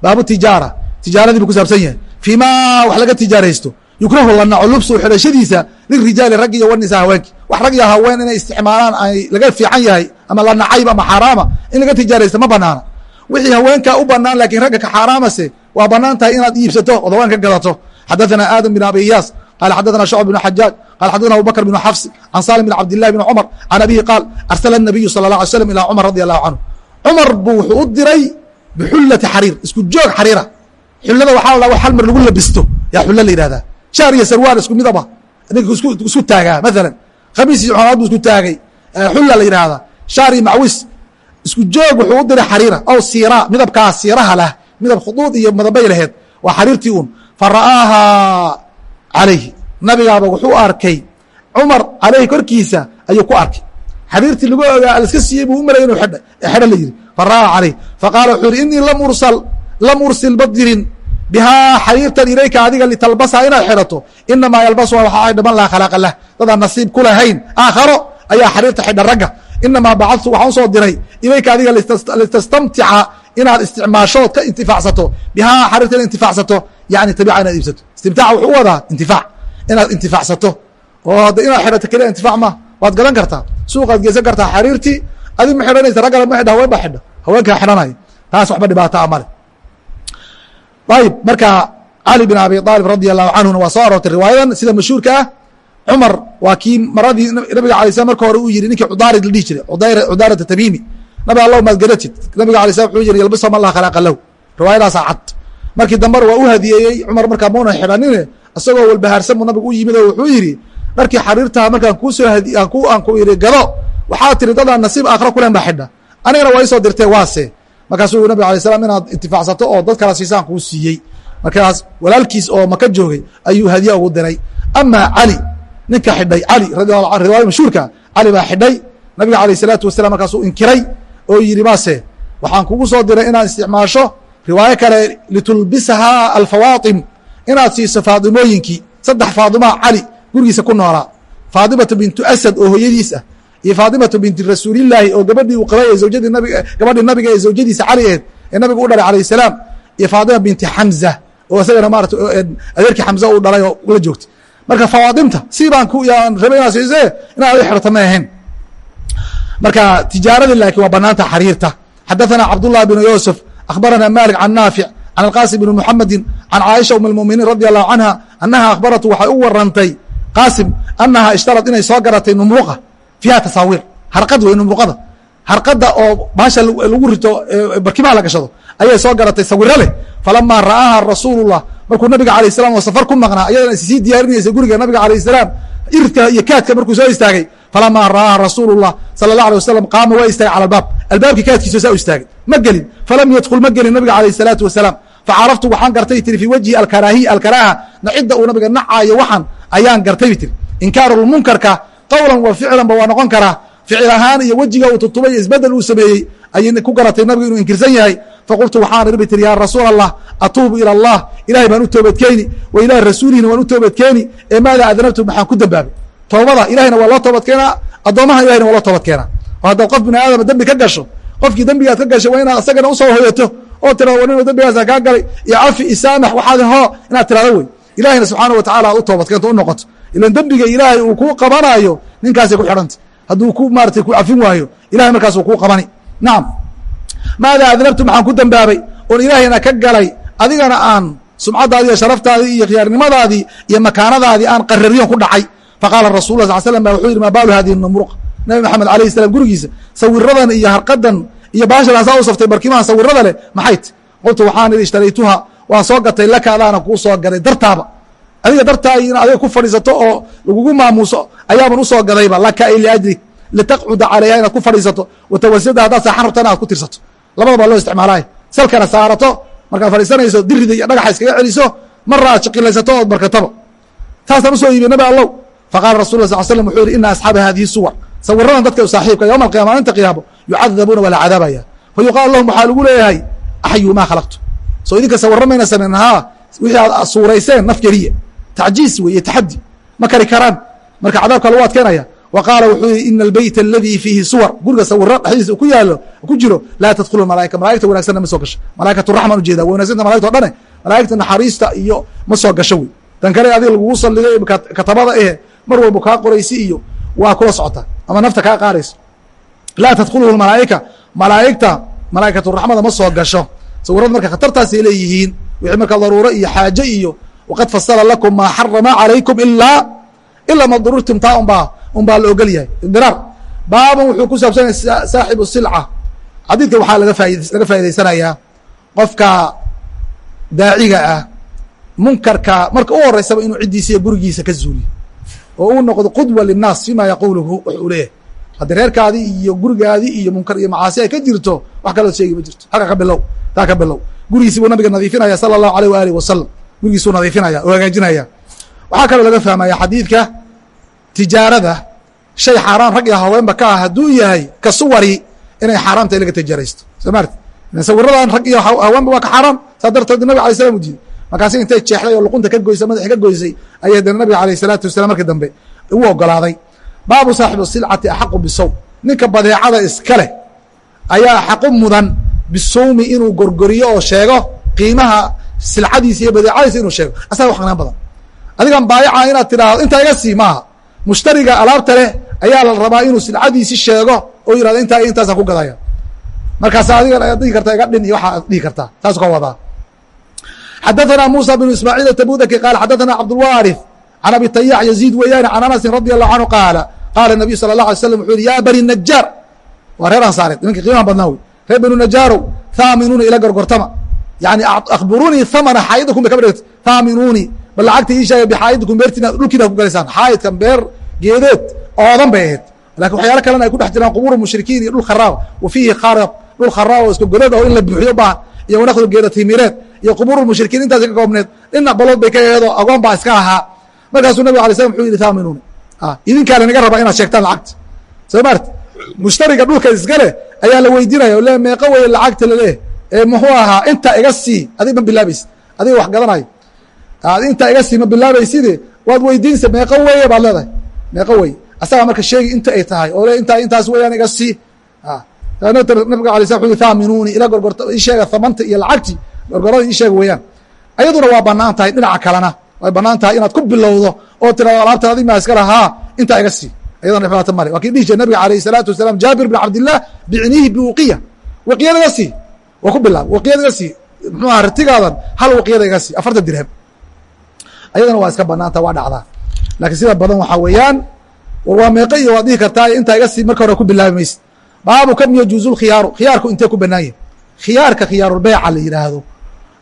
Speaker 1: Baabu tijaara. Tijaaradii buu ku saabsan yahay. Fii ma wax laga tijaaraysto. Yukrahu la naco lubsu xidhashadiisa lirijaali rag iyo wanisa haweenki wax rag iyo haween inay isticmaalaan ay laga fiican yahay ama la nacayb ama xaaraama in laga tijaaraysto ma banaana wixii haweenkaa u banaan lakin ragga ka xaaraamase waa banaan tahay inaad iibsato ood haween ka gadato xadaثna aadam بn abi iyaas qala xadaثna شhucb بn xajaaj qala xadana abubakr bn xafs can salim bn cabdillahi bn cumar can abihi qaal arsala nabiyu sala la alay slam ilaa cumar radi allahu canhu cumar buu wuxuu u diray bixullati xariir isku joog xariira xullada waxaa la hal mar lagu labisto yaa xulla la yihahdaa shaar iyo sarwaal isku midaba ninka isku taagaa maalan khamiis iyo cumaad buu isku taagay. Xulla la yidhahdaa shaar iyo macwis isku joog wuxuu u diray xariira. Aw siira midabkaa siiraha lah midab khuduud iyo madabay laheed. Waa xariirtii un fa ra'aahaa calayhi. Nabigaaba wuxuu arkay. Cumar caleyhi korkiisa ayuu ku arkay. Xariirtii lagu ogaa laska siiyey buu u malay inuu xedha la yidhi. Fa ra'aa calayh faqaala wuxuu yihi inii lam ursal lam ursil badirin bihaa xariirtan ilayka adiga litalbasaa inaad xidhato inamaa yalbasuha waxa ay dhaman laha khalaaqa lah dadaan nasiib ku lahayn aakharo ayaa xariirta xidha ragga inamaa bacadtu waxaan u soo diray ilayka adiga litastamtica inaad isticmaashood ka intifaacsato bihaa xariirta inaad intifaacsato yani tabica inaad iibsato istimtaaca wuxuu u wadaa intifaac inaad intifaacsato oo hadda inaad xidhato keliya intifaac ma waad gadan kartaa suuqaad geysan kartaa xariirtii adig ma xidhanaysa raggala ma xidha haween baa xidha haweenkaa xidhanaya taas waxba dhibaata a male ayib marka cali bin abi aalib radi allahu canhuna waa soo aroortay riwaayadan sida mashhuurka ah. Cumar waa kii maradii nabiga alay slam marka hore uu yihi ninkii cudaarid la dhihi jiray cudaarata tamimi. Nabi allow maad garatid nabiga alay slam wuxuu yihi yalbisa ma allah khalaaqa lahu. Riwaayadaasaa cad. Markii dambena waa u hadiyeeyey cumar markaa mauna xidhanine isagoo walbahaarsan buu nabigu u yimid oo wuxuu yidhi dharkii xariirtaha markaan kuusoo aan ku iri gado waxaa tiri dadaan nasiib aakhira kulen baa xidha. Anigana waa isoo dirtee waase markaasuu nabig alay slam inaad intifaacsato oo dad kala siisaan kuu siiyey. Markaas walaalkiis oo maka joogay ayuu hadiye ugu diray. Ama cali ninka xidhay cali riwaaya mashhuurka cali baa xidhay. Nabiga alayh salaatu wasalam markaasuu inkiray oo yidhi maase waxaan kugu soo diray inaad isticmaasho riwaayo kale litulbisahaa alfawaatim inaad siiso faadimooyinkii saddex faadimaa cali gurigiisa ku noolaa. Faadimatu bintu asad oo hooyadiis ah iyo faadimatu binti rasuulillaahi oo gabadhii uu qabay zawjadii nabig gabadhii nabiga ee zawjadiisa cali aheed ee nabigu u dhalay alayh salaam iyo faadima binti xamza oo isagana maarata adeerkii xamza uu dhalay oo la joogtay marka fawaadimta si baan ku yaan rabay inaad siise inaad adi xirto ma ahayn marka tijaaradii laakiin waa banaanta xariirta xadaثana cabdالlah bn yusuf akhbarana malik can naafic can alqasim bn muxamedi can caaisha um اlmuminiin radi allahu canha anaha akhbaratu waxay u warantay qaasim anaha ishtarad inay soo garatay numruqa fiiha tasaawiir. Harqad wey numruqada harqada oo baasha lagu rito barkimaha la gashado ayay soo garatay sawiro leh. Falamaa ra'aaha rasuulullah markuu nabiga alayh salam oo safar ku maqnaa ayadana issii diyaarinaysa guriga nabiga alayh salaam irka iyo kaadka markuu soo istaagay. Falamaa ra'aaha rasuulullah sala allah alay wasalam qaama waa istaagay cala albaab albaabkii kaadkiisa saa u istaagay. Ma gelin. Falam yadkhul ma gelin nabiga alayh salaatu wasalaam facaraftu waxaan gartay tiri fii wajhi alkaraahiya alkaraaha nacidda uu nabiga nacaayo waxan ayaan gartay tiri. Inkaarulmunkarka qowlan wa ficlanba waa noqon karaa ficil ahaan iyo wejiga uu tutubay iyo isbeddel uu sameeyey ayay ku garatay nabigu inuu inkirsan yahay. Faqultu waxaan ihi tiri yaa rasuul allah atuubu ilى allah ilahay baan u toobadkeeni wa ilahi rasuulihina waan u toobadkeeni ee maada adnabtu maxaan ku dambaabay? Toobada ilahina waa loo toobadkeenaa addoomaha ilahina waa loo toobadkeenaa. Oo haddaad qof bini aadama dembi ka gasho qofkii dembigaad ka gashay waa inaad isagana u soo hoyato oo tirado war inu dembigaasa kaa galay? Iyo cafi isaamax waxaad ho inaad tirahdo wey ilahina subxaana wa tacala aad u toobadkeento u noqoto ilan dembiga ilaahay uu kuu qabanayo ninkaasay ku xidhanta hadduu ku maaratay ku cafin waayo ilahay markaas uu kuu qabani. Nacam maada adnabtu maxaan ku dambaabay? Oon ilaahayna ka galay adigana aan sumcaddaadii iyo sharaftaadii iyo khiyaarnimadaadii iyo makaanadaadii aan qarariyon ku dhacay. Faqaala rasul la sal slam ba wuxuu yidhi maa baalu hadihi numruq nabi maxamed alayh salam gurigiisa sawiradan iyo harqadan iyo baashan saa u saftay barkimaha sawirada leh maxayt? Qultu waxaan idhi ishtaraytuha waan soo gatay laka adaana kuu soo gaday dartaaba adiga dartaa in adiga ku fadhiisato oo lagugu maamuuso ayaaban u soo gadayba laka ay liajlik litaqcuda calayha inaad ku fadhiisato watawasada haddaad saaxan rabtana aad ku tirsato. Labada baa loo isticmaalay. Salkana saarato markaad fadhiisanayso dirida iyo dhagaxa iskaga celiso marra aad shaqilaysato ood barkataba saasaan u soo iibiy nabi allow. Faqala rasul la sal slam wuxuu yihi ina asxaaba hadihi suwar. Sawiradan dadka saaxiibka yowma alqiyama maalinta qiyaamo yucadabuuna waa cadaabaya. Fa lahum waxaa lagu leeyahay axyuu maa khalaqtu. Soo idinka sawirra mayna samayn haa wixii aad suurayseen naf keliya tacjiis wey iyo taxadi ma kari karaan marka cadaabka lagu adkeynaya wa qaala wuxuu yihi ina albeyt aladii fiihi suwar guriga sawiro dhexdiisa ku yaalo ku jiro laa tadkhulu malaaika malaigta wanagsanna ma soo gasho malaaikatu raxmaan ujeeda wa wanagsanta malaigta o dhane malaa'igta naxariista iyo ma soo gasho wey tan kale adiga lagugu saliday katabada ehe mar walba kaa qoraysi iyo waa kula socota ama nafta kaa qaadayso laa tadkhuluhu malaaika malaaigta malaaikatu raxmada ma soo gasho sawirada marka khatartaasay leeyihiin wixii marka daruuro iyo xaaje iyo waqad fasala lakum maa xarama calaykum ilaa ilaa madruurtum taa unbaa unbaa la ogol yahay idiraar baaban wuxuu ku saabsanaya saaxibu silca xadiidka waxaa laga faid laga faa'idaysanayaa qofka daaciga ah munkarka marka u horeysaba inuu ciddiisa gurigiisa ka zuuliyo oo uu noqdo qudwa linnaas fima yaquluhu wax leeyahay haddii reerkaadii iyo gurigaadii iyo munkar iyo macaasi ay ka jirto wax kaloo sheegi ma jirto halka ka bilow taa ka bilow gurigiisi buu nabiga nadiifinaya sala allahu aleyh waaalih wasalam gurigiisuu nadiifinaya oo hagaajinaya. Waxaa kaloo laga fahmaya xadiidka tijaarada. Shay xaaraan rag iyo haweenba ka ah hadduu yahay ka suwari inay xaaraamta laga tijaaraysto soo maarti sawiradan rag iyo haweenba waa ka xaaraan saa darteed nabig alay slam u diiday markaasi intay jeexday oo luqunta ka goysay madaxi ka goysay ayay dee nabiga alayh salaatu wasalam markii dambe u ogolaaday. Baabu saaxibu silcati axaqu bisawm. Ninka badeecada iska leh ayaa axaqu mudan bisawmi inuu gorgoriyo oo sheego qiimaha silcadiisa iyo badeecadiisa inuu sheego asaga wax qanaan badan adigan baayaca inaad tidhaahdo intaa iga sii maaha mushtariga alaabta leh ayaa la rabaa inuu silcadiisi sheego oo yihahdo intaa iyo intaasaan ku gadaya markaas adigan ayaad dhihi kartaa iga dhin iyo waxaa dhihi kartaa saas ka wadaa xadaثna muسى بن ismاعيل التbudki qال xadaثna cabdالوارث عن abi طyاح يزيد weeyaan عن أنس رضي الله عنه qاaل qاla النبي صلى الله عليه وسلم وxuu yihi ya bني النجاar waa reer ansaareed nimanki qiimaha badnaa wey reer bنu نجaarow thaminuuni ila gorgortama yani akhbirunii thamna xaayidkum bay ka badhgt thaminuuni bal lacagta ii sheega bxaayidkum beertiina dhulkiina ku galaysaan xaayidkan beer geedeed oodan bay ahayd laakiin waxyaalo kalena ay ku dhex jiraan qubur mushrikiin iyo dhul kharaab wa fiihi kharab dhul kharaab oo iska godad oo in la buuxiyo baahan iyo wanakdu geeda timireed iyo qubuur mushrikiin intaasi ka koobneed dhinac balood bay ka aheedoo agoon baa iska lahaa markaasuu nabig alay slam wuxuu yihi thaminuuni idinkaa lanaga rabaa inaad sheegtaan lacagta soo maarti mushtariga dhulka iska leh ayaa la weydiinaya le meeqo weye lacagta laleh ee muxuu ahaa intaa iga sii adig ma bilaabaysid adiga wax gadanayo intaa iga sii ma bilaabayside waad weydiinsa meeqo weye baad leedahay meeqo weye asagaa marka sheegi inta ay tahay oo le intaa intaas weyaan iga sii. Nabiga alay slam wuxu thaminuuni ila gorgorta ii sheega thamanta iyo lacagti gorgorada ii sheega weeyaan. Ayaduna waa bannaan tahay dhinaca kalena way bannaan tahay inaad ku bilowdo oo tirado alaabta adig maa iska lahaa intaa iga sii. Ayadona dhibaato male waa kii dhihi jire nabiga alayh الsalaatu wasalaam jaabir bin cabdillah bicnihi biwuqiya waqiyada iga sii waa ku bilaab. Waqiyada iga sii. Muxuu aha rtigaadan hal waqiyada iga sii. Afartan dirham. Ayadana waa iska banaan taha waa dhacdaa. Laakiin sida badan waxaa weeyaan war waa meeqo iyo waad dhihi kartaa intaa iga sii marka hore ku bilaabi baabu kam yajuuzu lkhiyaaru khiyaarku intee ku banaan khiyaarka khiyaarulbeyca la yidhaahdo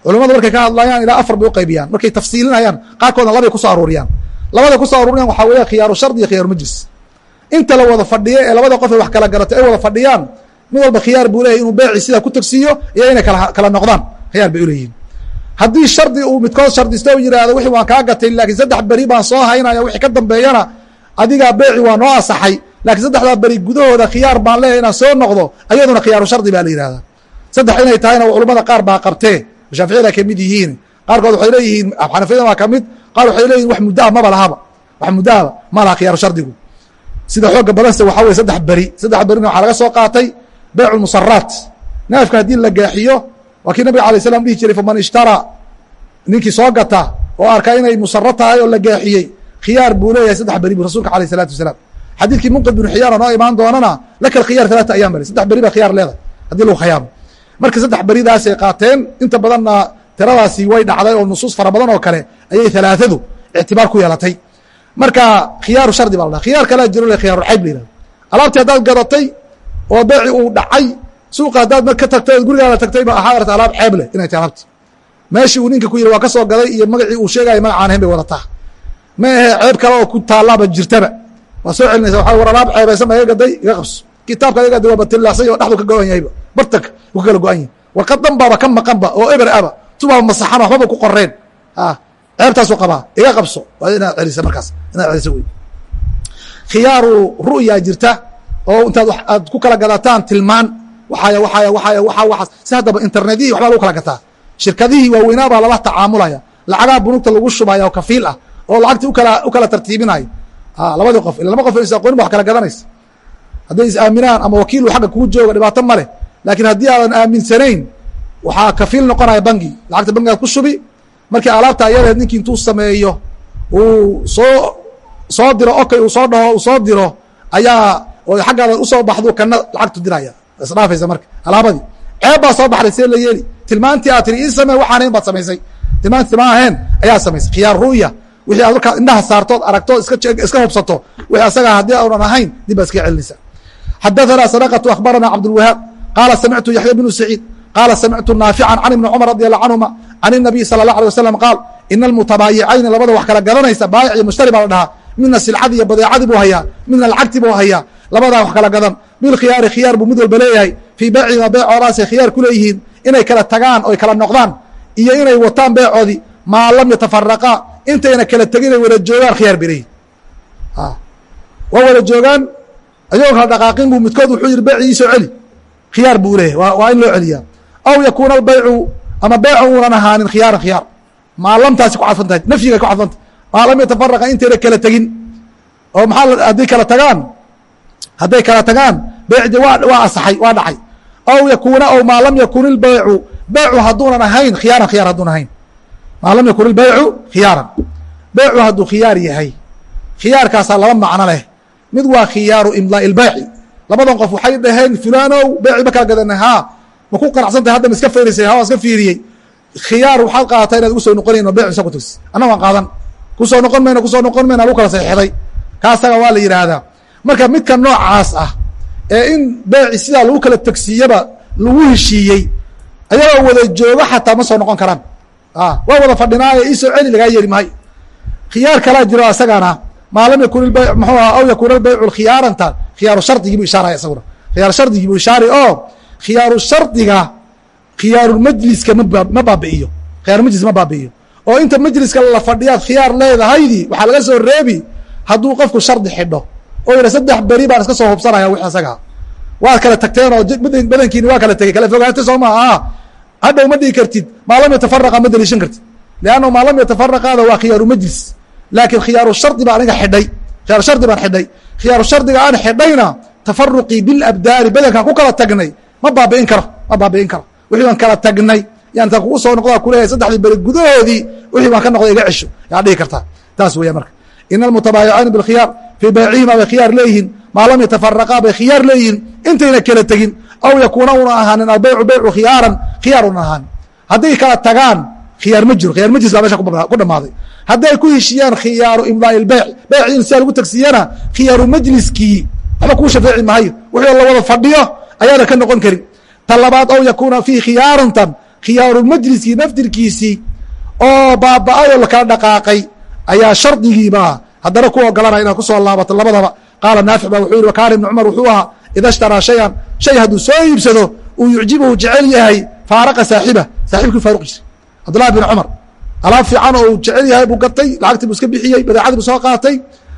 Speaker 1: culamadu markay ka hadlayaan ilaa afar bay uqaybiyaan markay tafsiilinayaan qaarkoodna labay ku soo aruuriyaan. Labada ku soo aruuriyaan waxaa weya khiyaaru shardi iyo khiyaaru majlis. Inta la wada fadhiyo ee labada qof ee wax kala garatay ay wada fadhiyaan mid walba khiyaar buu leyahy inuu beeci sidaa ku tagsiiyo iyo inay kala noqdaan. Khiyaar bay uleeyihin haddii shardi uu midkood shardisto u yihahdo wixii waan kaa gatay laakiin saddex beri baan soo haynaya wixii ka dambeeyana adigaa beeci waa noo asaxay laakiin saddexdaa beri gudahooda khiyaar baan leeyahy inaan soo noqdo ayaduna khiyaaru shardi baa la yihahdaa saddex inay tahayna culamada qaar baa qabtee shaaficiyada ay ka mid yihiin. Qaarkood waxay leeyihiin xanafiyada waa ka mid qaar waxay leeyihiin wax muddaa maba lahaba wax muddaaba ma laha khiyaaru shardigu. Sida xooga badanse waxaa weye saddex beri. Saddex berina waxaa laga soo qaatay beycu musaraat neefka haddii la gaaxiyo waa kii nabiga alay slam dhihi jiray faman ishtara ninkii soo gata oo arkaa inay musaro tahay oo la gaaxiyey khiyaar buu leeyahay saddex beri bu rasulka alayh salatu wasalaam. Xadiidkii munqid binu xiyaana noo imaan doonana laka khiyaar talaata ayam beri saddex beri baa khiyaar leedahay haddii lagu khayaamo marka saddex beridaasay qaateen inta badanna tiradaasi way dhacday oo nusuus fara badan oo kale ayay halaaثadu ictibaar ku yeelatay. Marka khiyaaru shardi ba la dhaha khiyaar kalaa jiro le khiyaarulcayb la yihahdo alaabtii haddaad gadatay oo beeci uu dhacay suuqa haddaad ka tagtay ood gurigaada tagtay ba ahaa arta alaab ceeb leh inay tahay alaabti meeshii uu ninka ku yidhi waa ka soo gaday iyo magacii uu sheegaya magacaan ahayn bay wadataa ma ahe ceeb kale oo ku taalaaba jirtaba. Waa soo celinaysa waa war alaab ceebaysan ba iga gaday iga qabso. Kitaabka iga gaday waa batilaasay oo dhexdu ka go-an yahayba bartanka uu ka kala go-an yahay. Warqad dhan ka maqanba oo eber aba tubaaba masaxan waxbaba ku qoreen ceebtaasuu qabaa. Iga qabso. Waa inaad celisa markaas inaad celisa wey khiyaaru ru'yaa jirta oo intaad aad ku kala gadataan tilmaan waxaaya waxaaya waxaa waxaas. Si haddaba internetyihii waxbaa lagu kala gataa. Shirkadihii waaweynaa baa lala tacaamulaya. Lacagaha bunugta lagu shubaya oo kafiil ah oo lacagtii u kala u kala tartiibinayo labadii qof ila lama qof is aqoonin ba wax kala gadanaysa. Hadday is aaminaan ama wakiil uu xagga kuu jooga dhibaato ma leh. Laakiin haddii aadan aaminsanayn waxaa kafiil noqonaya bangi. Lacagta bangigaad ku shubi markii alaabta ayadeed ninkii intuu sameeyo uu soo soo diro okay uu soo dhaho uu soo diro ayaa oo xaggaada usoo baxdu kana lacagtu diraya isdhaafaysa marka alaabadii ceeb baa soo baxday see la yeeli tilmaantii aad tiri ii samee waxaan ahayn baad samaysay tilmaanti tilmaan ahayn ayaa samaysay khiyaar ru'ya wixii aad markaa indhaha saartood aragto iska hubsato wixii asagaa haddii aunan ahayn dib baa iskaga celinaysa xadaثana sadqة akhbarana cabdالwahaab qaala samictu yaxya bnu saciid qaala samictu naafican can ibni cumar radi allahu canهuma can الnabiy salى الlaه alيه wasalam qaal ina almutabaayicayn labada wax kala gadanaysa baayic iyo mushtari baa la dhahaa midna silcadii iyo badeecadii buu hayaa midna lacagtii buu hayaa labadaa wax kala gadan. Bilkhiyaari khiyaar buu mid walba leeyahay. Fii beecihima beecoodaasay khiyaar ku leeyihiin. Inay kala tagaan oy kala noqdaan. Iyo inay wataan beecoodii maa lam yatafaraqaa intayna kala tegin ay wada joogaan khiyaar bay leeyihiin waa wada joogaan ayagoo kala dhaqaaqin buu midkood wuxuu yihi beeci iisoo celi. Khiyaar buu leeyahy waa in loo celiyaa. Aw yakuuna albaycu ama beecu uunan ahaanin khiyaaran khiyaar. Maalamtaasi ku cadfan tahay ku cadfanta maa lam yatafaraqa intayna kala tegin. Oo maxaa hadday kala tagaan hadday kala tagaan beecdi waa asaxay waa dhacay. Aw yakuuna aw maa lam yakun ilbaycu beycu hadduunan ahayn khiyaaran khiyaar hadduun ahayn maa lam yakun ilbaycu khiyaaran. Beycu hadduu khiyaar yahay khiyaarkaasaa laba macno leh. Mid waa khiyaaru imlaa'i ilbayci labadan qof waxay dhaheen fulanow beeci ma kala haa ma ku qanacsan tahay hadda ma iska fiirisay ha waa iska fiiriyey. Khiyaar waxaad qaadataa inaad ugu soo noqonayn oo beycu isa ku waan qaadan. Kusoo noqon mayno ku soo noqon mayno lagu kala saxiixday kaasaga waa la yidhaahdaa marka midka noocaas ah ee in beeci sidaa lagu kala tegsiiyaba lagu heshiiyey ayagoo wada joogo xataa ma soo noqon karaan. Waa wada fadhinaaye isoo celi lagaa yeeli mahay. Khiyaar kalaa jiro asagana maa yakun ilbayc muxuu aha aw yakuuna albaycu khiyaaranta khiyaaru shardigii buu ishaaraya isaguna. Khiyaaru shardigii buu ishaari oo khiyaaru shardiga khiyaarulmajliska ma baabi'iyo. Khiyaarumajlis ma baabi'iyo. Oo inta majliska la fadhiyaad khiyaar leedahaydi waxaa laga soo reebi hadduu qofku shardi xidho oo yidha saddex beri baan iska soo hubsanaya wix asaga. Waad kala tagteen oo badankiini waa kala tegey kala fogaatay soo maa hadhow ma dhigi kartid maa lam yatafaraqa ma daliishan kartid. Leanna maa lam yatafaraqaada waa khiyaaru majlis. Laakiin khiyaaru shardi baa aniga xidhay. Khiyaaru shardi baan xidhay. Khiyaaru shardiga aan xidhayna tafaruqii bilabdaari badankaan ku kala tagnay ma baabi'in karo ma baabi'in karo wixii baan kala tagnay yaan intaan kugu soo noqdaa kuleeyahay saddexdii beri gudahoodii wixii baan ka noqday iga cesho yaa dhihi kartaa. Taas weeya marka. Ina almutabaayicaani bilkhiyaar fii baycihima bay khiyaar leeyihiin maa lam yatafaraqaa bay khiyaar leeyihiin intayna kala tegin aw yakuuna una ahaanin albeycu beycu khiyaaran khiyaar una ahaanin hadday kala tagaan khiyaar ma jiro khiyar majlis baa meesha ku dhammaaday hadday ku heshiiyaan khiyaaru imlaai lbeyc beyc in sidaa lagu tagsiyana khiyaaru majliskii waxba kuu shafeeci maayo wixii la wada fadhiyo ayaana ka noqon karin ta labaad aw yakuuna fii khiyaarantan khiyaaru majliskii naftirkiisii oo baaba-ay oo lakala dhaqaaqay ayaa shardigiiba haddana ku ogolanaya inaad ku soo laabato labadaba. Qaala naafic ba wuxuu yihi wakaana ibnu cumar wuxuu ahaa ida ishtaraa shayan shay hadduu soo iibsado uu yucjibuhu jecel yahay faaraqa saaxiba saaxibkii faaruqi jiray cabdullahi bin cumar alaab fiican oo uu jecel yahay buu gatay lacagtii buu iska bixiyey badeecadii buu soo qaatay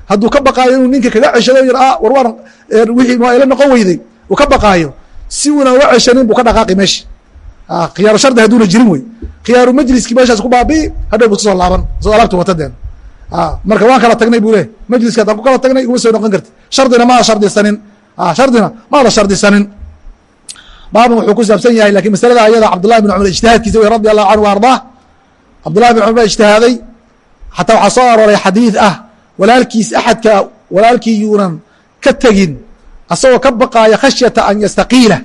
Speaker 1: hadduu ka baqaayo inuu ninka kaga ceshado y war waan wixii waa ila noqon weyday uu ka baqaayo si uuna uga ceshanin buu ka dhaqaaqi meesha khiyaaru shardi hadduuna jirin wey khiyaaru majliskii meeshaas ku baabi'i hadhow bu ka soo laaban soo alaabta watadeen marka waan kala tagnay buu leh majliska haddaan ku kala tagnay uma soo noqon karti. Shardina maada shardisanin. Shardina maada shardisanin. Baaban wuxuu ku saabsan yahay laakiin masalada ayada cabdullahi bin cumar ijtihaadkiisa wey radi allahu canhu ardaa cabdullahi bin cumar baa ijtihaaday xataa waxaa soo arooray xadiid ah walaalkiis axadka walaalkii yuunan ka tegin asagoo ka baqaaya khashyata an yastaqiila.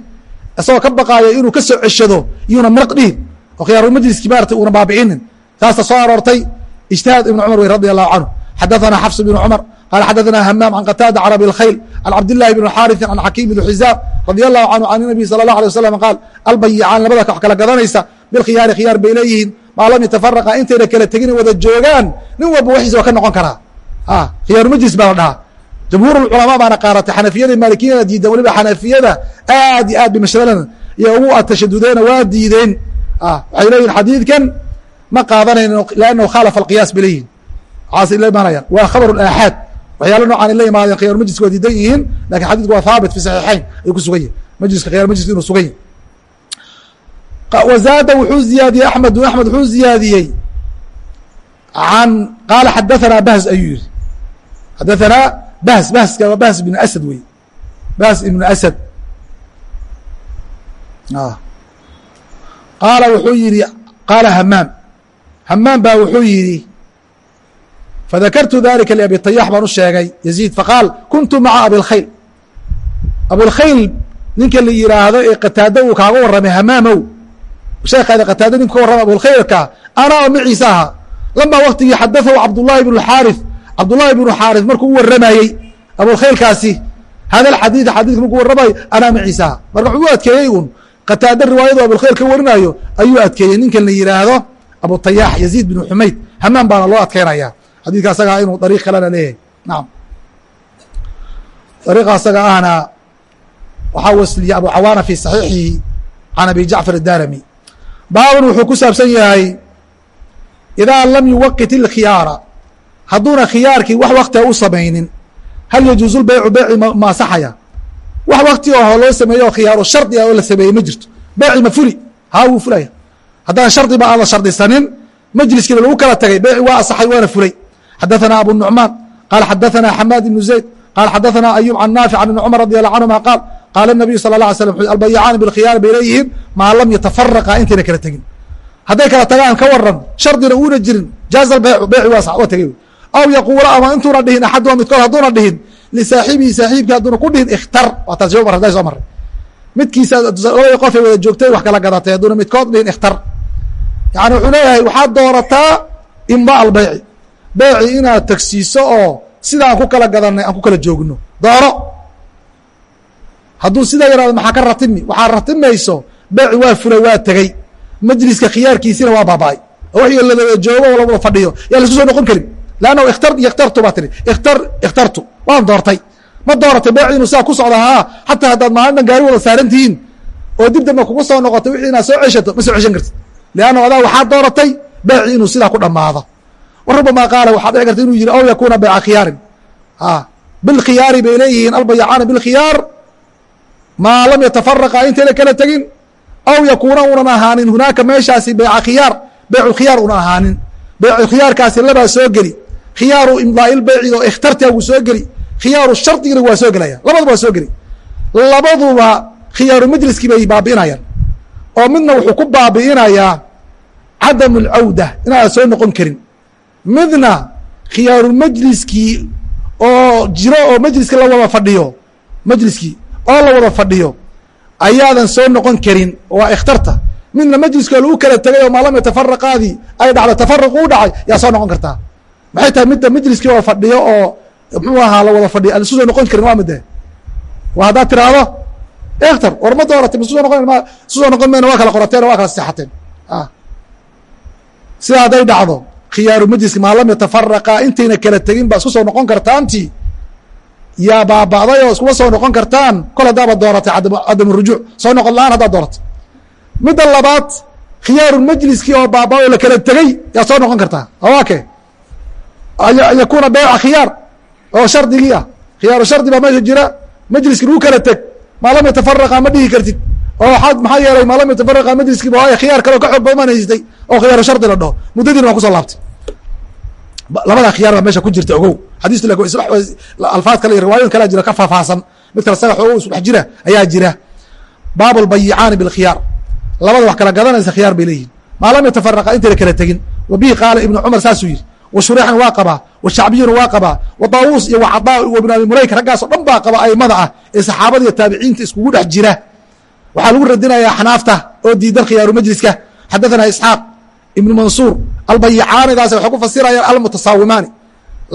Speaker 1: Isagoo ka baqaayo inuu ka soo ceshado yuuna mirq dhihin. Oo khiyaaru majliski maarata uuna baabicinin taasta soo aroortay ijtihaad ibn cumar wey radi allahu canhu xadaثana xafs bn cumar qala xadaثana hamaam can qataada can abi اlkhayl can cabdillahi bn xaariثin can xakiim bn xizaam radi allahu canhu can nabiy sala اllah alيه wasalam qaal albayicaan labada wax kala gadanaysa bilkhiyaari khiyaar bay leeyihiin maa lam yatafaraqa intayna kala tegin wada joogaan nin walba waxiisa waa ka noqon karaa khiyaaru majlis baa la dhahaa jamhuur culamaa baana qaaratay xanafiyada maalikiyada diidan waliba xanafiyada aad iyo aad bay mashaladan iyo ugu tashadudeena waa diideen waxay leeyihin xadiidkan ma qaadanayno lannahu khaalafa alqiyaas bay leeyihiin waxaas la imaanayaan waa khabar aaxaad. Waxyaala noocaan la imaadeen khiyar majliska waa diidan yihiin laakiin xadidku waa haabit fi saxiixayn ayuu ku sugan yahi majliska khiyar majliska inuu sugan yahi wazaada wuxuu ziyaadiyey axmedu axmed wuxuu ziyaadiyey an qaala xadaثanaa bahz ayuu yihi xadaثanaa bahs bahska waa bahs ibn asad wey. Bahs ibnu asad. Qaala wuxuu yihi qaala hamaam hamaam baa wuxuu yidhi fadakartu dalika liabi tayax baan u sheegay. Yaziid faqaal kuntu maca abilkhayl abilkhayl ninka la yihaahdo ee qataado uu kaaga warramay hamaamow sheekhaada qataado ninka ka warrama abulkhaylka anaa oo maciisa ahaa lamaa waktigii xadaahu cabdullahi bnu xaarif cabdullahi bnu xaarif markuu u waramayey abulkhaylkaasi hada xadiid xadiidka markuu waramayo anaa maciisaha marka wuxuu u adkeeyey un qataada riwaayadu abulkhayl ka warinayo ayuu adkeeyey. Ninkan la yihaahdo abutayaax yaziid bnu xumayd hamaan baana loo adkeynaya. Xadiidka asagaa inuu dariiq kalena leeyahay nacam dariiqa asaga ahna waxaa wasliyey abu cawaana fi saxiixihi can abi jacfar الdarami baabun wuxuu ku saabsan yahay idaa lam yuwaqit ilkhiyaara hadduuna khiyaarkii wax waktia u samaynin hal yajuuzu lbeycu beyci ma asaxaya wax wakti aho loo sameeyo oo shardi ah oo la sameeyey ma jirto. Beyci ma fuli haa wuu fulaya haddaan shardiba aan la shardisanin majliskiina lagu kala tagay beyci waa asaxay waana fulay xadaثana abu nucmaan qaal xadaثana xamaad ibnu zayd qaal xadaثana ayub can naafic can ibni cumar radi allah canhuma qaal qaala الnabiyu sala اla alay slam albayacaani bilkhiyaari bay leeyihiin maa lam yatafaraqa intayna kala tegin hadday kala tagaan ka waran shardina uuna jirin jaaza beycu beyci waa tegey aw yaquula ama intuuna dhihin axaduma midkood hadduuna dhihin lisaaxibihi saaxiibkii hadduuna ku dhihin ikhtar waa taas yo mar haday soo maray midkiisa labadii qof ay wada joogtay wax kala gadatay hadduuna midkood dhihin ikhtar yani wuxuu leeyahay waxaad doorataa imba albeyci beyci inaad tagsiiso oo sida aan ku kala gadanay aan ku kala joogno. Dooro. Hadduu sidaa yaraado maxaa ka ratimi waxaa ratimayso beyci waa fulay waa tegey. Majliska khiyaarkiisina waa baaba-ay. Oo wixii ladaba joogo oo lawada fadhiyo yaa la isku soo noqon karin. Lannahu ikhtar iyo baa tiri ikhtar ikhtartu. Waan doortay. Ma dooratay beyci inuu sidaa ku socda haa xataa haddaad maalin dhan gaari wada saaran tihiin oo dib dambe kugu soo noqotay wixii inaad soo ceshato ma soo ceshan kartid leanna adaa waxaa dooratay beyci inuu sidaa ku dhamaado wa rubamaa qaala waxaa dhici karta inuu yihi aw yakuuna beyca khiyaarin bilkhiyaari bay leeyihiin albayacaana bilkhiyaar maa lam yatafaraqa intayna kala tegin aw yakuuna unan ahaanin hunaaka meeshaasi beyca khiyaar beycu khiyaar una ahaanin beycu khiyaarkaasi labaa soo geli khiyaaru imdaail beyci oo ikhtartiga wuu soo geli khiyaaru shardigina waa soo gelaya labaduba waa soo geli labaduba khiyaaru majliskii bay baabi'inayaan oo midna wuxuu ku baabi'inayaa cadamu alcawda inaadan soo noqon karin. Midna khiyaaru majliskii oo jiro oo majliska la wada fadhiyo majliskii oo la wada fadhiyo ayaadan soo noqon karin waa ikhtarta. Midna majliskoo lagu kala tegay oo maalam tafaraqaadii ay dhacdo tafaruq u dhacay yaa soo noqon kartaa. Maxay tahay midda majliskii wada fadhiyo oo muxuu ahaa la wada fadhiyo? Aan isu soo noqon karin waa mide waa haddaad tiraahdo ikhtar war ma dooratay? Ma isu soo noqon ma isu soo noqon mayna waa kala qorateen waa kala seexateen sidaa hadday dhacdo khiyaaru majliska maa yatafaraqa intayna kala tegin baa isku soo noqon kartaanti yaa baaba'day oo iskuma soo noqon kartaan kol haddaaba dooratay cadamu rujuuc. Soo noqon la'aan haddaad dooratay. Midda labaad khiyaaru majliskii oo baaba oo la kala tegey yaa soo noqon kartaa. Awake an yakuuna beyca khiyaar oo shardigii ah. Khiyaaru shardi baa meesha jira. Majliski lagu kala teg maa lam yatafaraqa ma dhihi kartid. Oo ad maxaa yeelay maa lam yatafaraqa majliskii ba khiyaar kale oo ka xoog badan haystay oo khiyaaru shardi la dhaho. Muddadiina waa ku soo laabtay. Labadaa khiyaar baa meesha ku jirta ogow. Xadiistu alfaad kale iyo riwaayoyin kalea jira ka faahfaahsan. Mid kale saga xoogo isdhex jira ayaa jira. Baab lbayicaani bilkhiyaar labada wax kala gadanaysa khiyaar bay leeyihiin maa lam yatafaraqa intayna kala tegin. Wa bihi qaala ibnu cumar saasuu yihi wa shureixan waa qabaa wa shacbiyuna waa qabaa wa daawuus iyo wa cadaa wa ibn abi mulayk raggaas oo dhan baa qaba aimada ah ee saxaabada iyo taabiciinta iskugu dhex jira. Waxaa lagu radinayaa xanaafta oo diidan khiyaaru majliska. Xadathana isxaaq ibnu mansuur albayicaanidaas waxay ku fasirayaan almutasaawimaani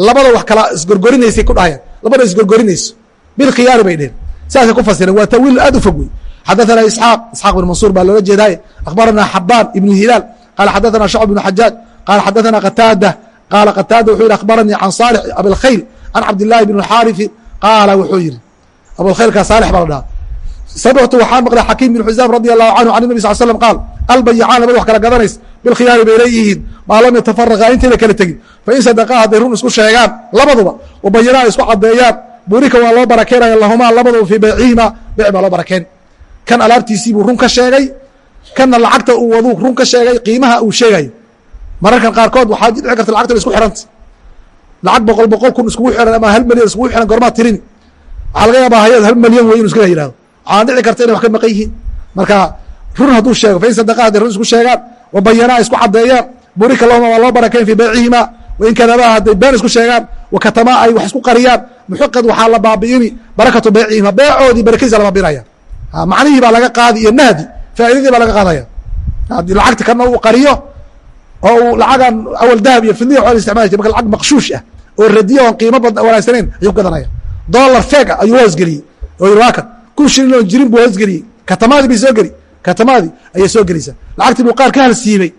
Speaker 1: labada wax kala isgorgorinaysay ku dhahayaan labada isgorgorinayso bilkhiyaari bay dheheen sidaasay ku fasireen waa tawiil aad u fog wey xadathana isxaaq isxaaq ibn mansuur baa loola jeedaaye akhbarana xabaan ibnu hilaal qaala xadathana shacb ibnu xajaaj qaala xadathana qataada qaala qataada wuxuu yihi akhbaranii can saalix abilkhayl can cabdillahi bn xaarifi qaala wuxuu yihi abilkhaylkaa saalix baa la dhaha samictu waxaan maqlay xakiim bin xusaam radi allahu canhu can nabi sal slam qaal albayicaan labada wax kala gadanays bilkhiyaari bay leeyihiin maa lam yatafaraqa intayna kala tegin fain sadaqaa hadday run isku sheegaan labaduba wabayinaa isku caddeeyaan burika waa loo barakeynaya lahumaa labaduba fii beycihima beyc baa loo barakeen kan alaabtiisii buu run ka sheegay kanna lacagta uu waduu run ka sheegay qiimaha uu sheegayo mararkan qaarkood waxaa dhici karta lacagta isku xiranta. Lacag boqol boqol kun iskugu xiran ama hal milyan iskugu xiran gormaa tirini waxaa laga yaabaa hayad hal milyan wey inu iska yihahdo waxaa dhici karta inay wax ka maqan yihiin. Marka run hadduu sheego fain sadaqa hadday run isku sheegaan wabayanaa isku caddeeyaan burika lahuma waa loo barakeyn fii beycihima wain kadabaa hadday been isku sheegaan wakatamaa ay wax isku qariyaan muxiqad waxaa la baabi'ini barakatu beycihima beecoodii barakadiisa la baabi'inaya macnihii baa laga qaadi iyo nahdi faaidadii baa laga qaadaya. Lacagta kana uu qariyo oo lacagan awal dahab iyo fidniya wa isticmali jir marka lacag maqshuush ah oo radiya oon qiimo bad wanaagsanayn ayuu gadanaya dollar feeg ah ayuu hoosgeliyey oo yiri waa kun shilin oon jirin buu hoosgeliyey katamaadii bay soo geli katamaadii ayay soo gelaysaa lacagtii buu qaar ka halsiimey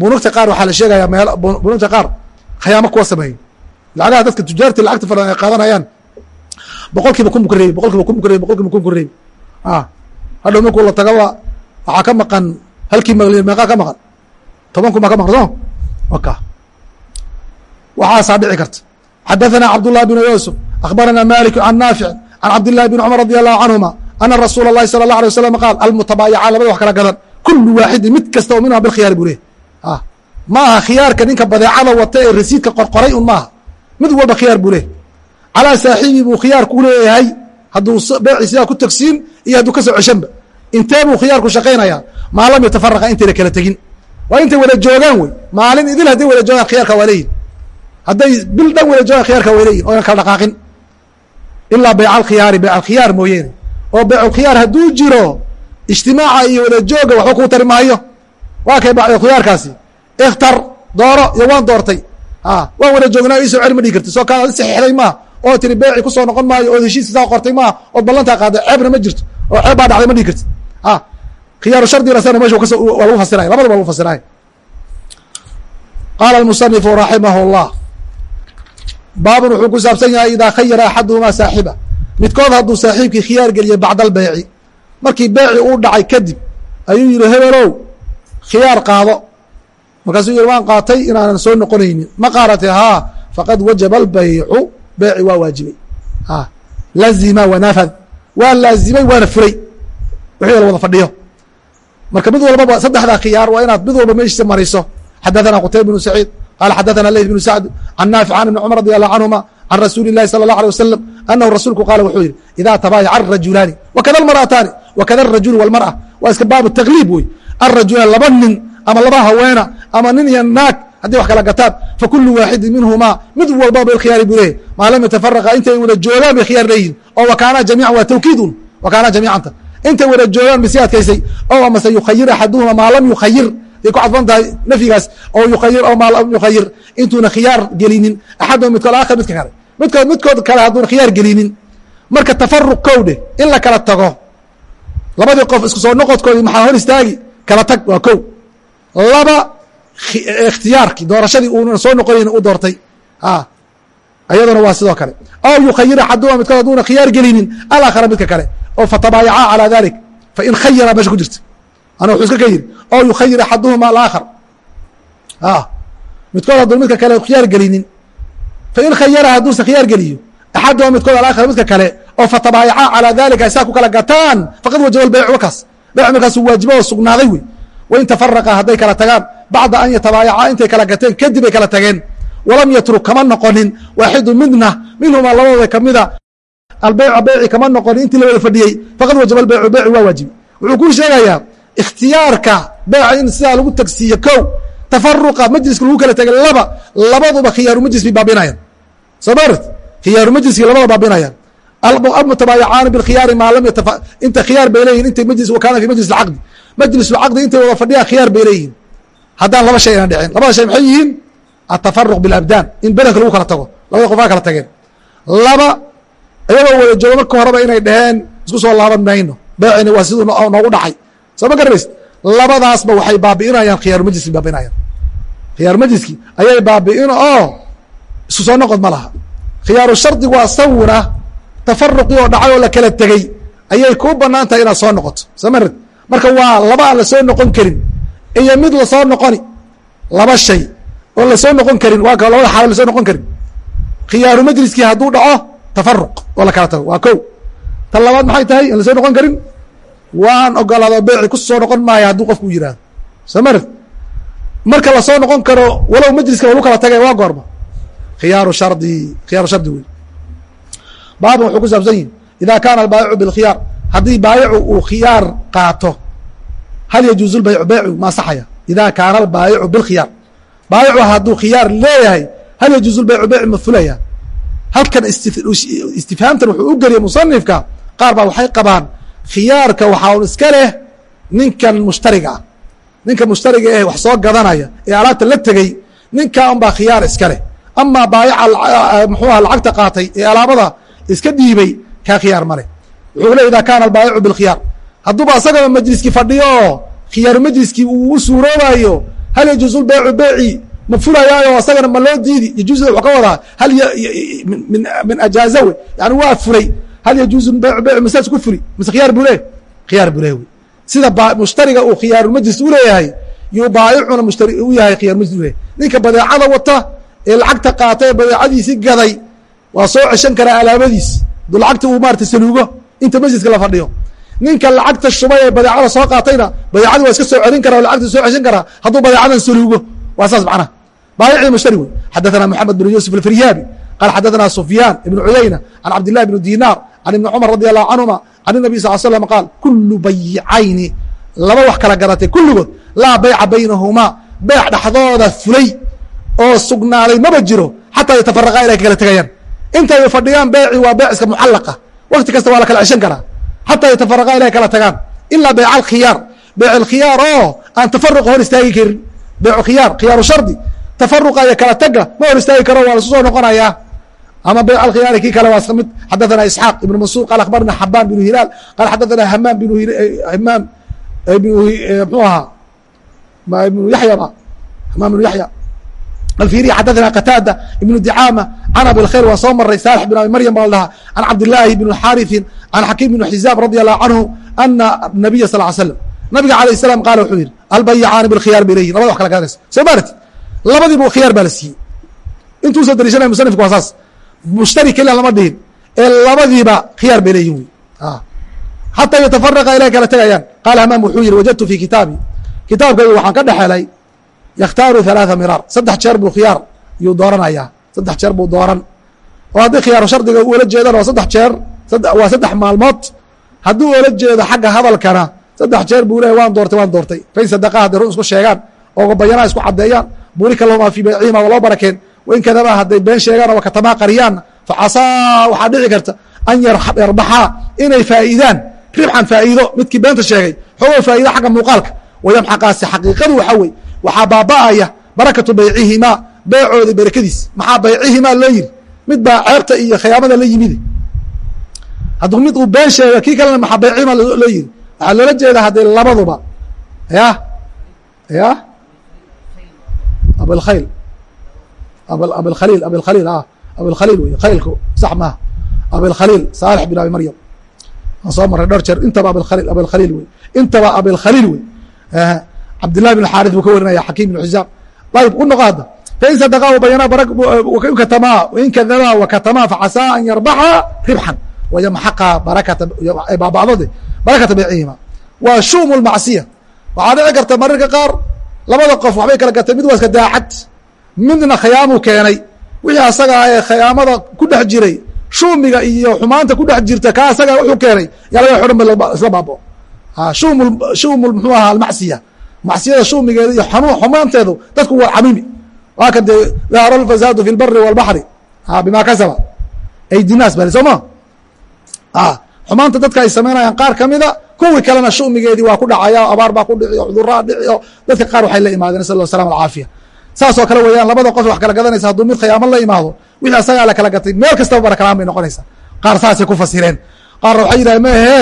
Speaker 1: bunugta qaar waxaa la sheegaya meel bunugta qaar khayaamo kuwa sameeyey. Lacagaha dadka tujaartii lacagta falan ay qaadanayaan. Boqol kun bu ka reebi kun bu ka reebi kun ku reebi hadhow markuu la tagaba waxaa ka maqan halkii maqli meeqaa ka maqan toban kun baa ka maqan soo waka waxaasaa dhici karta xadaثana cabdالlah بن yusuf akhbarana malik can naafic can cabdالlahi بn cmr radي الlahu canهuma ana rasuul الlahi salى الlaه alيه waslam qaal almutabaayacan labada wax kala gadan kulu waaxidin mid kasta oo minha bilkhiyaari buu leh ma aha khiyaarka ninka badeecada wata ee rasiidka qorqoray un maaha mid walba khiyaar buu leh calىa saaxiibi buu khiyaar ku leeyahay hadduu beeci sidaa ku tagsiin iyo hadduu ka soo ceshanba intee buu khiyaarku shaqaynaya maa lam yatafaraqa intayna kala tegin waa intay wada joogaan wey? Maalin idil hadday wada joogaan khiyarka waa leeyihiin hadday bil dhan wada joogaan khiyarka waa leeyihiin oynan kala dhaqaaqin. Ilaa bayc alkhiyaari mooyeene. Oo bayculkhiyaar hadduu jiro ijtimaaca iyo wada jooga waxba kuu tari maayo waa kay bayculkhiyaarkaasi ikhtar dooro iyo waan doortay. Waan wada joognaa isoo celi ma dhigi karti soo kaa saxiixday maaha oo tiri beeci ku soo noqon maayo ood heshiiska saa qortay maaha ood ballantaa qaaday ceebna ma jirto. Oo ceeb baa dhacday ma dhigi karti khiyaaru shardi rasana meesha waa lagu fasiraya labadaba lagu fasiraya qaala almusanifu raximah اllah baabun wuxuu ku saabsan yahay idaa khayara axaduhumaa saaxiba. Midkood hadduu saaxiibkii khiyaar geliyey bacda albeyci markii beeci uu dhacay kadib ayuu yihi hebelow khiyaar qaado. Markaasuu yihi waan qaatay inaanan soo noqonaynin. Ma qaaratay haa faqad wajaba albeycu beeci waa waajibay. Lazima wanafad waa laazimay waana furay. Wixii la wada fadhiyo marka mid walbaba saddexdaa khiyaar waa inaad mid walba meeshiisa mariso xadaثana qutayb بن سacيid qala xadaثana leyth بن sacd can naafic can ibn cmr radي الlه canهuma can rasuuli الlahi salى الlه alيه wasalam anahu rasuulku qaala wuxuu yihi ida tabaayaca الrajulaani wakada اlmarأataani wakada الrajul wاlmarأة waa iska baabu tagliib wey الrajulaan laba nin ama laba haweena ama nin iyo naag haddii wax kala gataan fakulu waaxidi minhumaa mid walba bilkhiyaari buu leeyahy maa lam yatafaraqa intay wada joogaan bay khiyaar leeyihin oo wakaana jamiican waa tawkiidun wakaana jamiicanta intay wada joogaan misi adkaysay oo amase yukhayir axaduhuma maa lam yukhayir. Ay ku cadfan tahay nafyigaas oo yukhayir oo maa yukhayir. Intuuna khiyaar gelinin. Axaduma midkood aakhir midka kale. Midkood midkood kale hadduuna khiyaar gelinin. Marka tafaruq kowdhe in la kala tago. Labadii qof isku soo noqodkoodii maxaa hor istaagi? Kala tag waa kow. Laba ikhtiyaarkii doorashadii uuna soo noqonayn u doortay. Ayaduna waa sidoo kale. Aw yukhayir axaduma midkood hadduuna khiyaar gelinin alaakhara midka kale oo fatabaayaca calى dalik fain khayara meesha ku jirta. Ana wuxuu iska ka yiri oo yukhayir axaduhuma alaakhar midkood hadduu midka kale khiyaar gelinin. Fain khayara hadduusa khiyaar geliyo axaduhuma midkood alaakhar midka kale oo fatabaayaca calى dalika ay saa ku kala gataan faqad wajaba lbaycu wakaas bayc markaasuu waajiba oo sugnaaday wey. Wain tafaraqa hadday kala tagaan bacda an yatabaayaca intay kala gateen kadib ay kala tageen. Walam yatruk kama noqonin. Waaxidu midna minhumaa labadooda kamida albeyca beyci kama noqonin intii la wada fadhiyey faqad wajaba albeycu beyci waa waajibi wuxuu kuu sheegayaa ikhtiyaarka beyca in sidaa lagu tagsiiyo kow tafaruqa majliska lagu kala tegay laba labaduba khiyaaru majlis baabinayaan soo maarad khiyaaru majliskii labada baabinayaan almutabaayacaani bilkhiyaari maa inta khiyaar bay leeyihiin intay majlis wakana fi majlis alcaqdi majlis alcaqdi intay wada fadhiyaan khiyaar bay leeyihiin haddaan laba shay ayna dhicin labada shay maxay yihiin atafaruq bilabdaan in bedanka lagu kala tago labada qofaa kala tageen laba iyagoo wada joogo marka horeba inay dhaheen isku soo laaban mayno. Beecina waa siduu noogu dhacay. Soo ma labadaasba waxay baabi'inayaan khiyaaru majliski baabi'inayaan. Khiyaaru majliski ayay baabi'in oo isku soo noqod ma laha khiyaaru shardigu asaguna tafaruqii oo dhacay oo la kala tegey ayay kuu bannaan tahay inaad soo noqoto. Soo marka waa laba aan la soo noqon karin iyo mid la soo noqoni laba shay. Oon la soo noqon karin waa ka labada xaalo la soo noqon karin. Khiyaaru majliskii hadduu dhaco tafaruq oo la kala tago waa kow. Tan labaad maxay tahay? Aan la soo noqon karin. Waan ogolaado beeci ku noqon maayo hadduu qofku u marid marka la soo noqon karo walow majliska lagu kala tagay waa goorma. Khiyaaru shardi khiyaaru shardi wey baabun wuxuu ku saabsan yihiin ida kaana albaayicu bilkhiyaar. Haddii baayicu uu khiyaar qaato hal yajuuzu lbaycu baycu ma asaxaya ida kaana albaayicu bilkhiyaar. Baayicu hadduu khiyaar leeyahay hal yajuuzu lbaycu baycu ma fulaya halkan istifhaamtan wuxuu u geliyay musanifka qaar baa waxay qabaan khiyaarka waxaa un iska leh ninkan mushtariga. Ah ninka mushtariga eh wax soo gadanaya ee alaabta la tegey ninkaa unbaa khiyaar iska leh. Amaa baayaca muxuuha lacagta qaatay ee alaabada iska dhiibay kaa khiyaar ma leh. Wuxuu le idaa kaana albaayicu bilkhiyaar. Hadduuba asagaba majliskii fadhiyo oo majliskii uu u suuroobayo hal yajuuzu lbeycu beyci ma fulayaayo asagana ma loo diidi. Yajuuzu wuxuu ka wadaa hal min ajaaza wey yani waa fulay hal yajuuzu beycu masaas ku fuli mise khiyaar buu le khiyaar buu le wey sida mushtariga uu khiyaarulmajlis u leeyahay yuu baayicuna mushtari u yahay khiyarumajlis u leeyahay ninka badeecada wata ee lacagta qaata ee badeecadiisi gaday waa soo ceshan karaa alaabadiis. Du lacagta uu maarata saluugo inta masjidka la fadhiyo. Ninka lacagta shubay ee badeecada soo qaatayna badeecadii waa iska soo celin kara lacagta soo ceshan karaa hadduu badeecadan saluugo. Waa saas macnaha baayici mushtari wey xadaana moxamed bn yuusuf alfiryaabi qaal xadaana sufyaan ibn cuyayna can cabdillahi ibni dinaar can ibni cumar radi allahu canhuma can inabi sal slam qaal kulu baycayni laba wax kala garatay kulligood laa bayca baynahumaa beec dhaxdooda fulay oo sugnaaday maba jiro xataa yatafaraqaa inay kakala tegayaan intay fadhiyaan beeci waa beec iska mucallaqa wakti kasta waa la kala ceshan karaa xataa yatafaraqaa inay kala tagaan ilaa beec alkhiyaar beec alkhiyaar oo aan tafaruq hor istaagi karin beec khiyaar khiyaaru shardi tafaruqa iyo kala taga ma hor istaagi karo waa lasu noqonayaa ama bayc alkhiyaari kii kale waa mid xadathana isxaaq ibnu mansuur qaal akhbarna xabaan binu hilaal qaal xadathana hamaam bn hamaam mxuu ahaa ibnu yayaba hamaam ibnu yaya alfiiriya xadathana qataada ibnu dicaama can abi waa soo maray saalex bin abi maryam baa la dhahaa can cabdilaahi bn xariثin can xakiim bn xizaam radia allahu canhu ana nabiya sal l slam nabiga alayh salam qaala wuxuu yidhi albayacaani bilkhiyaar bay leyihin labada wax kala gadanaysa soo maarti labadiiba khiyaar baa la siiyey. Intuusa dariishanaya musanifku waa saas. Mushtari keliya lama dhihin. Ee labadiiba khiyaar bay leeyihiin wey xataa yatafaraqa ilay kala tegayaan qaala hamaam wuxuu yihi wajadtu fi kitaabi. Kitaabkaygu waxaan ka dhexelay yakhtaaru halaatha miraar. Saddex jeer buu khiyaar yuu dooranayaa. Saddex jeer buu dooran. Oo haddii khiyaaru shardiga ula jeedana waa saddex jeer waa saddex maalmood. Haddii oola jeedo xagga hadalkana saddex jeer buu leeyahy waan doortay waan doortay. Fain sadaqa hadday run isku sheegaan oo bayanaa isku caddeeyaan burika lahumaa fii baycihima waa loo barakeen. Wain kadaba hadday been sheegaan oo katamaa mid baa ceebta iyo khiyaamada la yimide hadduu mid uu been sheega kii kalena abilkhayl abilkhaliil abilkhaliil a abilkhaliil wey khaylku sax maaha. Abilkhaliil saalix bin abi maryam. Aan soo maray dhowr jeer. Intaba abilkhaliil abilkhaliil wey. Intaba abilkhaliil wey. Cabdillahi bin xaarith buu ka warinaya xakiim bin xisaam ayib u noqo hadda. Fain sadaqaa wabayana katamaa in kadamaa wakatamaa facasaa an yarbaxa ribxan. Wayamxaqa barakata baabacdode barakata baycihima waa shumu lmacsiya waxaa dhici karta mararka qaar labada qof waxbay kala gatay mid waa iska daacad midna khiyaamuu keenay. Wixii asagaa ee khiyaamada ku dhex jiray shumiga iyo xumaanta ku dhex jirta ka asaga wuxuu keenay yaa laga xodhan ba isla baabo shum shum muxuu ahaa almacsiya. Macsiyada shumigeeda iyo xumaanteedu dadku waa camimi waa dee dahara lfasaadu fi lbari walbaxri bima kasaba. Aydinaas bale soo ma xumaanta dadka ay samaynayaan qaar kamida kuwii kalena shumigeedii waa ku dhacaya abaar baa ku dhici o o dadka qaar waxay la imaadeen nasal slam alcaafiya. Saasoo kale weeyaan labada qof wax kala gadanaysa hadduu mid khiyaamo la imaado wixii asagaa la kala gatay meel kastaba barakalaan bay noqonaysa qaar saasay ku fasireen. Qaarna waxay yidhahen mehe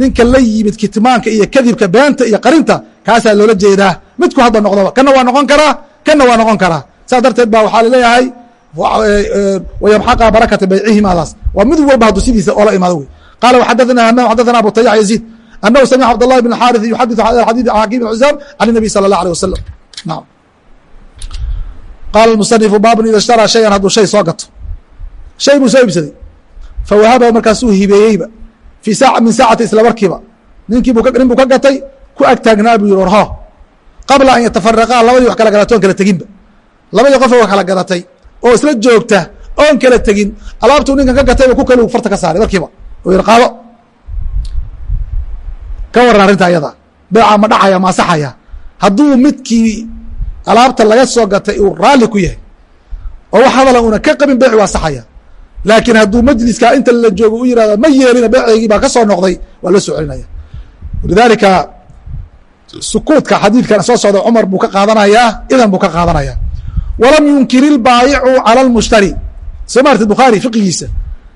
Speaker 1: ninka la yimid kitmaanka iyo kadibka beenta iyo qarinta kaasaa loola jeedaa. Midku hadba noqdoba kana waa noqon karaa? Kana waa noqon karaa? Saas darteed ba waxaa la leeyahay wayamxaqa barakata baycihimaadaas. Waa mid walba hadduu sidiisa oola imaado wey qala wxadaثna hmam xadaثna abu tayac yaزيid anahu samca cabd الlahi بn xariث yuxadiث xadيث xakim بn xisaam can الnabiy salى الlah alيه wasalam nam qaala musanifu baabun ida ishtaraa shayan hadduu shay soo gato shay buu soo iibsaday fawahaba markaasuu hibeeyeyba fii sa min saacati isla markiiba ninkii nin buu ka gatay ku ag taagnaa buu yihi warho qabla an yatafaraqaa labadii wax kala gadato on kala teginba labadii qof wax kala gadatay oo isla joogta oon kala tegin alaabtuu ninkan ka gatayba ku kali farta ka saaray markiiba u yihi qaado. Ka waran arrinta ayada. Beeca ma dhacaya ma asaxaya hadduu midkii alaabta laga soo gatay uu raalli ku yahay oo wax hadala una ka qabin beeci waa asaxaya laakiin hadduu majliska inta la joogo u yihahdo ma yeelina beeceygii baa ka soo noqday waa loo soo celinaya walidaalika sukuudka xadiidkan soo socda cumar buu ka qaadanayaa idan buu ka qaadanaya. Walam yunkir ilbaayicu cala lmushtari soo maartid bukhaari fiqigiisa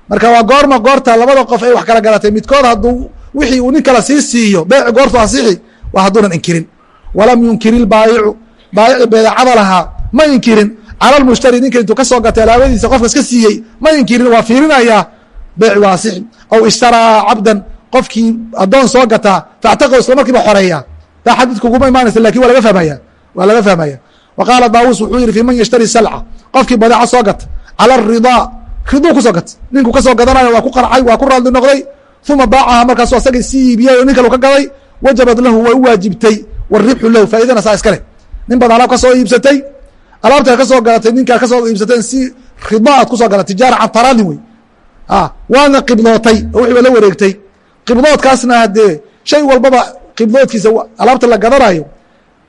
Speaker 1: marka waa goorma goorta labada qof ay wax kala galatay. Midkood hadduu wixii uu nin sii siiyo beeci goortu asixi waa hadduunan inkirin. Walam yunkir ilbaayicu baayici beedacada lahaa ma inkirin. Cala lmushtari ninka intuu ka gatay alaabadiisa qofka iska siiyey ma inkirin waa fiirinayaa beeci asixi aw ishtaraa cabdan qofkii addoon soo gataa faactaqo isla markiiba xoreeya taa xadiidka uguma imaanaysa laakiin waa laga fahmaya waa laga fahmaya. Wa daawuus wuxuu yihi fi man yashtari salca. Qofkii badeeco soo gata cala aridaa riduu ku soo gatay ninku ka soo gadanayo waa ku qarcay waa ku raadli noqday. Uma baacaha markaasu asagii sii iibiyay oo nin kalu ka gaday wajabad lahu way u waajibtay. Waribxu lahu faa'idana saa iska leh nin baad alaab ka iibsatay alaabta ka gadatay ninkaa ka soo iibsateen si rida aad ku soo gada tijaara can taraadin wey waadna qibdootay oo la wareegtay. Qibdoodkaasna haddee shay walbaba qibdoodkiisa alaabta la gadanayo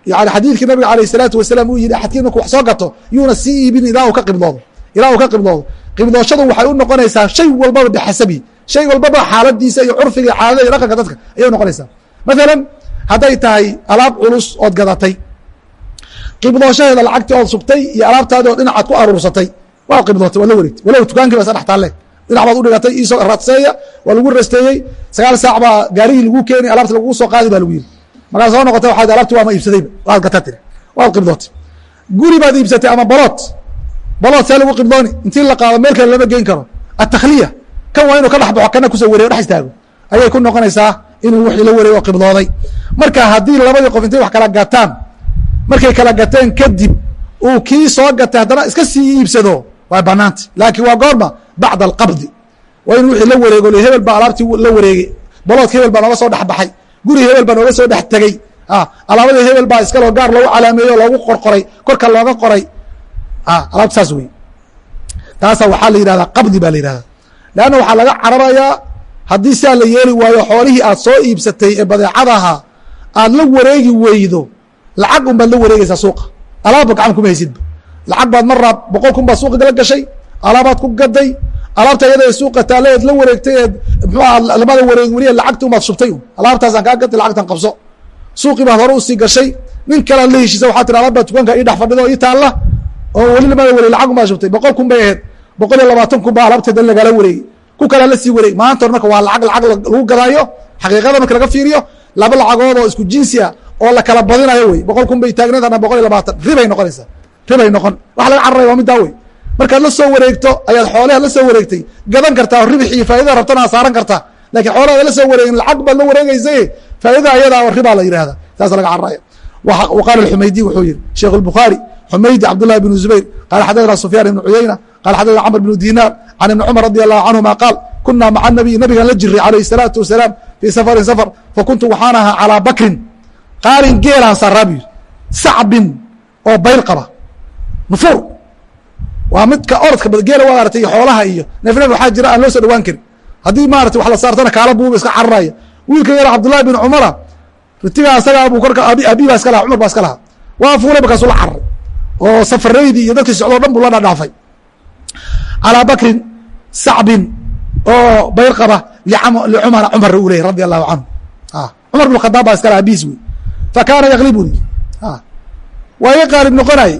Speaker 1: yani xadiidkii nabiga alayh الsalaatu wasalaam uu yihi axadkii marku wax soo gato yuuna sii iibin ilaa uu ka qibdoodo ilaa uu ka qibdoodo qibdooshadu waxay u noqonaysaa shay walbaba bixasabi. Shay walbaba xaaladiisa iyo curfiga xaalada iyo dhaqanka dadka ayay noqonaysaa. Mathalan hadday tahay alaab culus ood gadatay qibdooshaheeda lacagtii ood sugtay iyo alaabtaadi oo dhinacaad ku aruursatay waad qibdootay waad la wareegtay walow dukaankii ba sa dhex taalle dhinac baad u dhigatay iisoo radseeya waa lagu rasteeyey sagaal saac baa gaarigii lagu keeni alaabta lagugu soo qaadi ba lagu yiri markaad soo noqotay waxaad alaabti waama iibsadayba waad gata waad qibdootay guri baad iibsatay ama balood balood see lagu qibdooni intii la qaado meel kale lama geyn karo. Atakhliya kan waa inuu ka dhex baxo kana ku soo wareego dhex istaago. Ayay ku noqonaysaa inuu wixii la wareego qibdooday. Marka haddii labadii qof intay wax kala gataan markay kala gateen kadib uu kii soo gatay haddana iska sii iibsado waa banaanta laakiin waa goorma bacda alqabdi. Waa in wixii la wareego hebel baa alaabtii la wareegay. Baloodka hebel baa nooga soo dhexbaxay guri hebel baa nooga soo dhex tegey alaabadii hebel baa iskaloo gaar loogu calaameeyo loogu qorqoray korka looga qoray alaabta saas wey taasa waxaa la yidhahdaa qabdi baa la yidhahdaa. Leanna waxaa laga cararayaa haddii siaa la yeeli waayo xoolihii aad soo iibsatay ee badeecadaha aad la wareegi weydo lacag un baad la wareegeysaa suuqa. Alaabba gacan kuma haysidba lacag baad maraa boqol kun baad suuqa la gashay alaabaad ku gaday alaabta iyada suuqa taale eed la wareegtay eed mxuaha lamada wareeg weliya lacagti umaad shubtay un. Alaabtaasaan kaa gatay lacagtan qabso. Suuqii baad hore u sii gashay nin kalead la heshiisa waxaa tiri alaabba dukaanka ii dhex fadhido ii taalla oo welilama la werey lacag unbaa shubtay boqol kun bay ahayd boqol iyo labaatan kun baa alabteedan lagala wareeyey. Ku kalaa la sii wareey maantaor marka waa lacag lacag lagu gadaayo xaqiiqada marka laga fiiriyo laba lacagood oo isku jinsi oo la kala badinayo wey. Boqol kun bay taagnaydana boqol iyo labaatan. Ribay noqonaysaa. Ribay noqon. Wax laga cararaya waa middaa wey. Markaad la wareegto ayaad xoolahaad la wareegtay gadan kartaa oo iyo faa'idada rabtana saaran kartaa. Lakiin xoolahaad la wareegin lacag baad la wareegaysaye faa'idada ayadaa oo ribaa la yidhahda saasa laga cararaya wa alxumaydi wuxuu yidhi sheekh lbukhaari xumaydi cabdالlahi بن zubayr qaala xadadna sufyaan ibn cuyayna qala xadadna cmr بن dinaar can ibni cmr radي الlahu canهuma qaal kuna maca nabiy nabigan la jiray alayh الsalaaةu wasalaam fii safarin safr fakuntu waxaan ahaa calىa bakrin qaalin geelaan saraa bu yiri sacbin oo bayl qaba nufuur waa midka orodka geela waa aratay iyo xoolaha iyo neefneef waxaa jira aan loo soo dhawaan karin haddii maarata wax la saartana kaala buuba iska cararaya wiilka yara cabdullahi bin cumara ritigaa asagaa buu korka abi baa iska lahaa cumar baa iska lahaa waa fuulay markaasuu la cararay oo safaraydii iyo dadkii socdoo dhan buu la dhadhaafay. Calaa bakrin sacbin oo bayr qaba licumara cumar uu leeyay radi allahu canhu cumar bin khadaab baa iska lahaa abiis wey fa kaana yaklibuni waa iga qaalib noqonayey.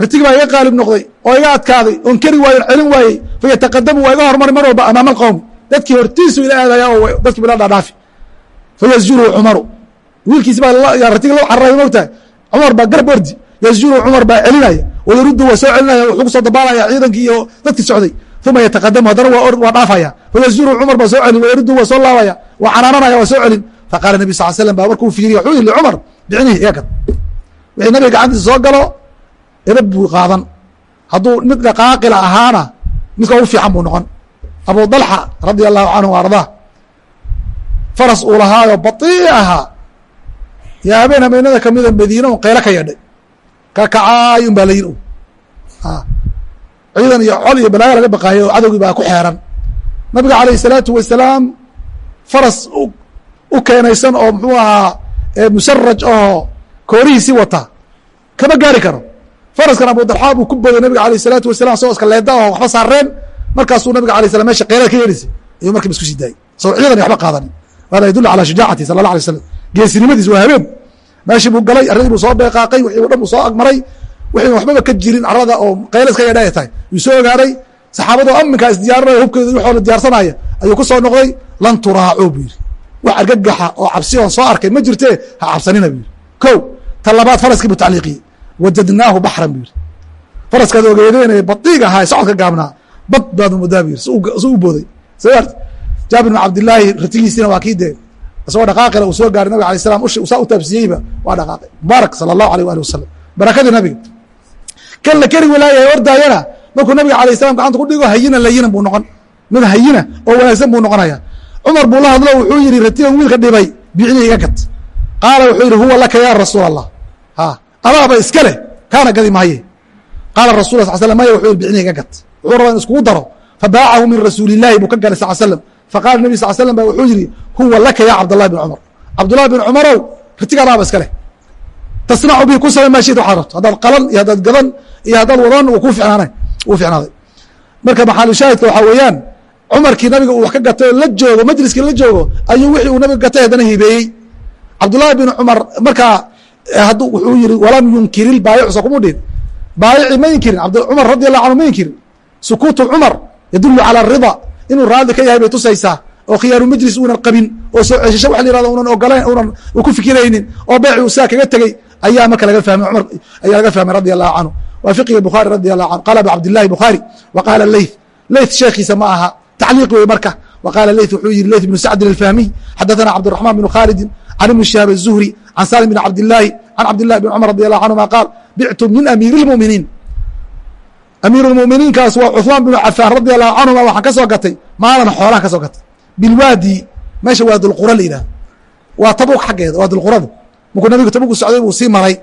Speaker 1: Ritigi baa iga qaalib noqday oo iga adkaaday oon keri waayon celin waayey fayataqadamu waa iga hormari mar amaama alqowmi dadkii hortiisu ila aadaya oo dadkii bila dhadhaafi. Fayasjuru cumaru. Wiilkiisi baa ritiga loo cararaya mogtahay cumar baa garb ordi yasjuru cumar baa celinaya wayaruddu waa soo celinaya wuxuu ku soo dabaalaya ciidankii iyo dadkii socday. Uma yataqadamu haddana waa dhaafaya. Fayasjuru cumar baa soo celin wayaruddu waa soo laabaya waa canaananaya waa soo celin. Faqaala nabi sal slam baa markuu fiiriya wuxuu yihi licumar bicnihi gad wixii nabiga gacantiisa soo galo edab buu qaadan. Hadduu mid dhaqaaqila ahaana midka ugu fiican buu noqon. Abu dalxa radia allahu canhu ardaa faras uu lahaayo baii ahaa yaa habeen kamida madiina un qaylo ka yeedhay kakacaay un baa layin ciidan iyo col iyo balaaga laga baqaayay oo baa ku xeeran. Nabiga calayh isalaatu wasalaam faras u keenaysan oo muxuu ahaa musaraj ahoo koorihiisii wata. Kama gaari karo. Faraskan abudalxaa buu ku boday nabiga alayh isalaatu wasalam asagoo iska leeda aho waxba saareen. Markaasuu nabiga alay slam meesha keelad ka yeelisay. Ayuu markiiba isku sii daayay. Isagoo ciidan waxba qaadanin. Waana yadullu calaa shajaacati sala la alay slam geesinimadiis waa habeen meeshii buu galay arradii buu soo beeqaaqay wixii dhan buu soo agmaray. Wixii waxbaba ka jirin carada oo qayla iska yadha ay tahay. Yuu soo ogaaday saxaabadoo aminkaa isdiyaarinaya hubkeeda wixoo la diyaarsanaya ayuu ku soo noqday lan turaacuu buu yidhi. Wax argagaxa oo cabsi oon soo arkay ma jirtee? Ha cabsanina buu yidhi. Ko ta labaad faraskii buu tacliiqiyey. Wajadnaahu baxran buu yidhi. Faraskaad ogeedeenee badiig ahaa socodka gaabnaa bad baad mudaa buu yidhi. Su u booday. Soo jaabir bin cabdillaahi ratigiisiina waa kii dee isagoo dhaqaaqila uu soo gaaray nabig alay slam ushi saa u taabsiyeyba waa dhaqaaqay mubaarak sala allahu alيh ali wasalam barakadii nabiga. Kan la keri walaayahay ordaayana markuu nabiga alayh salam gacanta ku dhigo hayinan layinan buu noqon. Mid hayina oo wanaagsan buu noqonaya. Cumar buu la hadlo wuxuu yihi ratigan wiilka dhibay bicni iga gad. Qaala wuxuu yihi huwa laka ya rasuul allah ha. Adaaba iska leh kaana gadi maaye qaala rasul sal slam maya wuxuu yihi bicni iga gad. Wuxuu rabaa in iskugu daro fabaacahu min rasuuli illahi buu ka garay sal slam faqala nabi sal slam ba wuxuu yihi huwa laka ya cabdالlahi bin cumar cabdullahi bin cumarow ritiga adaaba iska leh tasnacu bihi ku samay maa shita waxaad rabto haddaad qalan iyo haddaad gadan iyo haddaad wadan uu ku ficnaana uu ficnaaday marka maxaalushaahidka waxaa weeyaan cumarkii nabiga uu wax ka gatay oo la joogo majliskii la joogo ayuu wixii uu nabiga gatay haddana hibeeyey cabdullahi bin cumar markaa hadduu wuxuu yihi walam yunkiri baayicu soo kuma dhin baayici ma inkirin cumar radi allahu canhu ma inkirin sukuutu cumar yadulu cala rida inuu raadli ka yahay bay tusaysaa oo khiyaaru majlis uunan qabin oo soo ceshasho wa la yihahdo unan ogolayn unan ku fikiraynin oo beeci uu saa kaga tegey ayaa marka laga fahmay cumar ayaa laga fahmay radi allahu canhu waa fiqiga bukhaari radi allahu canhu qala abu cabdillahi bukhaari wa qaala leyth leyth sheekhiisa ma aha tacliiq wey marka wa qaala leyth wuxuu yihi leyth bnu sacdin alfahmiy xadathana cabdiraxman bnu khaalidin can ibni shihaab الzuhri can salim bn cabdillaahi can cabdillahi bn cumar radi allahu canhuma qaal bictu min amiiri اlmuminiin amiir اlmuminiinkaas waa cuثmaan bnu cafaan radi allahu canhuma waxaan ka soo gatay maalan xoolaan ka soo gatay bilwaadi meesha waadulqura la yidhahdo waa tabuk xaggeeda waadulquradu markuu nabigu tabuku socday buu sii maray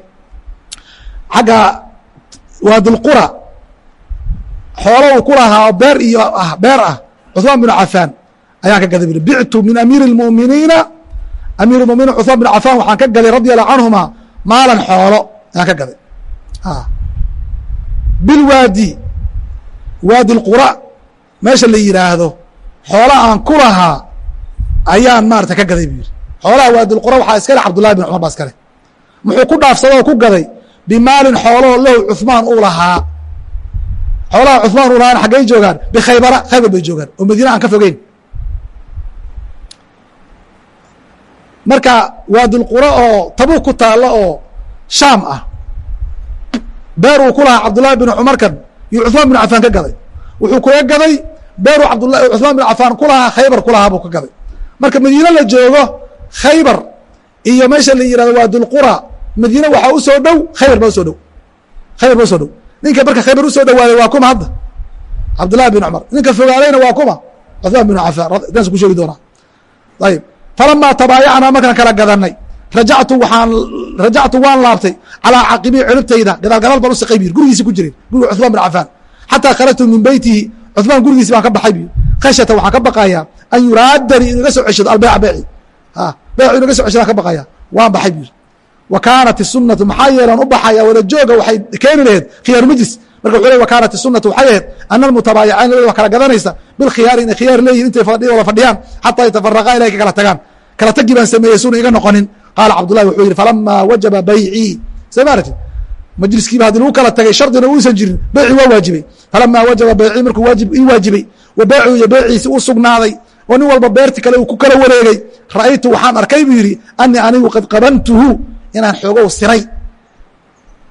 Speaker 1: xagga waadulqura xoolo uu ku lahaa oo beer iyo ah beer ah cuثmaan bnu cafaan ayaan ka gaday bui bictu min amiiri اlmuminiina amiir muminiin cuثmaan bn cafaan waxaan ka gaday radi allahu canhuma maalan xoolo ayaan ka gaday bilwaadi waadi اlqura meesha la yidhaahdo xoolaha aan ku lahaa ayaan maarata ka gaday buu yidhi xoolaha waadilqura waxaa iska leh cabdullahi bin cumar baa iska muxuu ku dhaafsado oo ku gaday bimaalin xooloo lahu cumaan uu lahaa xoolaha cumaan uu lahaana xaggay joogaan bikhaybara khaybar bay joogaan oo madiina aan ka fogeyn marka waadilqura oo tabuuk ku taalla oo shaam ah beeruu ku lahaa cabdullahi bin cumarkan yuu cumaan bin cafaan ka gaday. Wuxuu kaga gaday beeru cumaan bin cafaan ku khaybar ku buu ka gaday. Marka madiine la joogo khaybar iyo meesha la yihahdo waa dulqura madiine waxaa u dhow khaybar baa u soo dhow. Khaybar baa u soo dhow. Ninka marka khaybar u soo dhowaaday waa kuma hadda? Cabdullahi bin cumar. Ninka fogaadayna waa kuma? Cumaan bin cafaan ku sheegi doonaa. Ayib. Falamaa tabaayacnaa markaan kala gadanay rajactu waaan rajactu waan laabtay calىa caqibii ciribtayda gadaal gadaal baan usaqay bir gurigiisi ku jirin guriga cuثmaan bin cafaan xataa kharajtu min beytihi cuثmaan gurigiisi baan ka baxay bu khashata waxaan ka baqayaa an yuraadani inu iga soo ceshado albeyca beyci beyc inu iga so ceshadaan ka baqaya waan baxay bu wa kaanat الsunatu maxaa yeelan u baxaya wada jooga waxay keeni laheed khiyaaru majlis marka wuxuu le wa kaanat الsunatu waxay ahayd ana almutabaayicain labada wax kala gadanaysa bilkhiyaari inay khiyaar leeyihin intay wada fadhiyaan xataa yatafaraqaa ilay ka kala tagaan kala tagi baan sameeyey suna iga noqonin. Qaala cabdullahi wuxuu yihi falamaa wajaba baycii. Soo ma aragtid? Majliskiiba haddii lagu kala tagay shardina uusan jirin beyci waa waajibay. Falamaa wajaba beycii markuu waajib ii waajibay. Wa beecu iyo beeciisi u sugnaaday. Oo nin walba beerti kale uu ku kala wareegay. Ra'aytu waxaan arkay buu yidhi anii anigu qad qabantuhu inaan xoogow siray.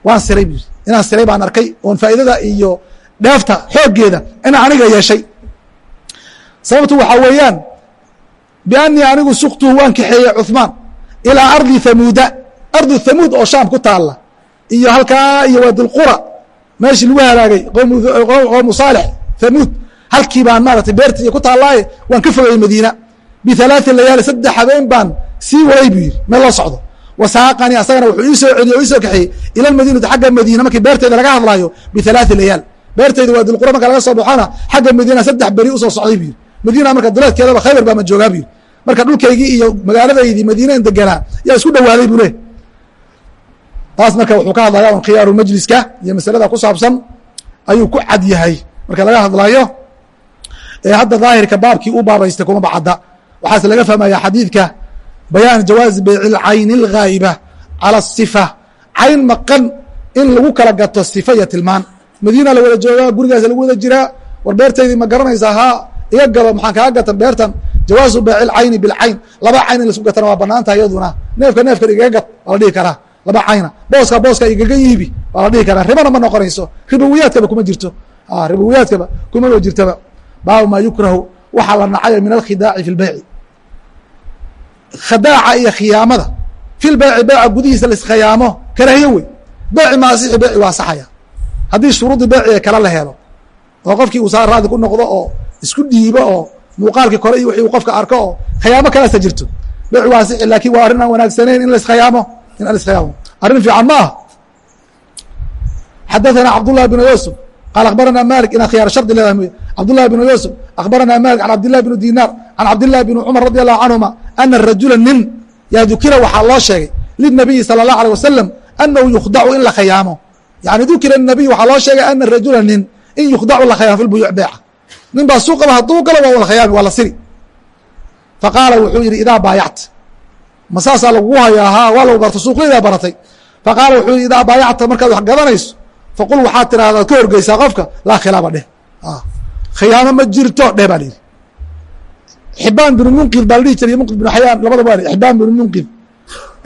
Speaker 1: Waan siray buu yidhi. Inaan siray baan arkay oon faa'idada iyo dheefta xooggeeda inaan aniga yeeshay. Sababtu waxaa weeyaan banii anigu suktuhu waan kaxeeyey cumaan ilaa ardi hamuuda ardu hamuud oo shaam ku taalla iyo halkaa iyo waadilqura meeshii lagu halaagay qowmu saalix hamuud halkii baan maaratay beertii iyo ku taallaaye waan ka fogayey madiina bialaai layaali saddex habeen baan sii waday buu yidhi meel loo socdo wasaaqanii asagana wuxuu ii soo celiye o ii soo kaxeeyey ila madiinati xagga madiina markii beerteyda laga hadlaayo bialaai layaal beerteyda waadilqura marka laga soo baxona xagga madiina saddex beri u soo socday buu yidhi madiina marka duleedkeedaba khaybar baa ma joogaa buu yidhi marka dhulkaygii iyo magaaladaydii madiineen deganaa yaa isku dhowaaday buu le taas marka wuxuu ka hadlaya un khiyaaru majliska iyo masalada ku saabsan ayuu ku cad yahay marka laga hadlayo ee hadda daahirka baabkii u baabaystay kuma bacadda waxaase laga fahmaya xadiidka bayaan jawaazi beyci lcayni اlghaa'iba calى الصifa cayn maqan in lagu kala gato sifa iyo tilmaan madiina la wada joogaa gurigaas lagu wada jiraa war beertaydii ma garanaysaa haa iga gado maxaan kaa gatan beertan jawaazu baaci lcayni bilcayn laba cayn in la isku gatana waa bannaan tahay iyaduna. Neefka neefkan igaga gad waa la dhihi karaa. Laba cayna. Booska booska igaga yiibi waa la dhihi karaa. Ribana ma noqonayso. Ribowiyaadkaba kuma jirto. Ribowiyaadkaba kuma jirtaba. Baabu maa yukrahu waxaa la nacayo min alkhidaaci fi lbeyci khadaaca iyo khiyaamada. Fi lbeyci beyca gudihiisa laskhiyaamo karaahiyo wey. Beyci maasixi beyci waa saxaya. Haddii shuruudii beyciga kale la helo oo qofkii uu raadi ku noqdo oo isku dhiibo oo muuqaalkii kore iyo wixii uu qofka arko oo khiyaamo kalaasa jirto beyci waa sixi laakin waa arrin aan wanaagsanayn in laskhiyaamo in laskhiyaamo arrin fiican ma aha xadaثana cabdالlah بن yusuf qal akhbarana malik inaad khiyaar shardi leedahay moye cabdالlahi بن yusuf akhbarana malik an cabdiلlah بن dinar can cabdiلlah بن cmar radي الlahu canهuma ana rajula nin yaa dukira waxaa loo sheegay lلnabiyi salى الlaه alيه wasalam anahu yukhdacu in la khiyaamo yani dukira الnabiy waxaa loo sheegay ana rajula nin in yukhdacu la khiyaamo fi buyuc beeca nin baa suuqaba hadduu galo waa la khiyaami waa la siri. Faqaala wuxuu yihi idaa baayacta. Ma saasaa lagugu hayaa ha waa lagu barto suuqlaydaa baratay. Faqaala wuxuu yihi idaa baayacta markaad wax gadanayso faqul waxaad tirahdaa ka horgeysaa qofka laa khilaaba dheh. Khiyaamo ma jirto dheh baa layidhi xibaan binu munqid baa la dhihi jiray munqid binu xayaan labadaba waa xibaan binu munqid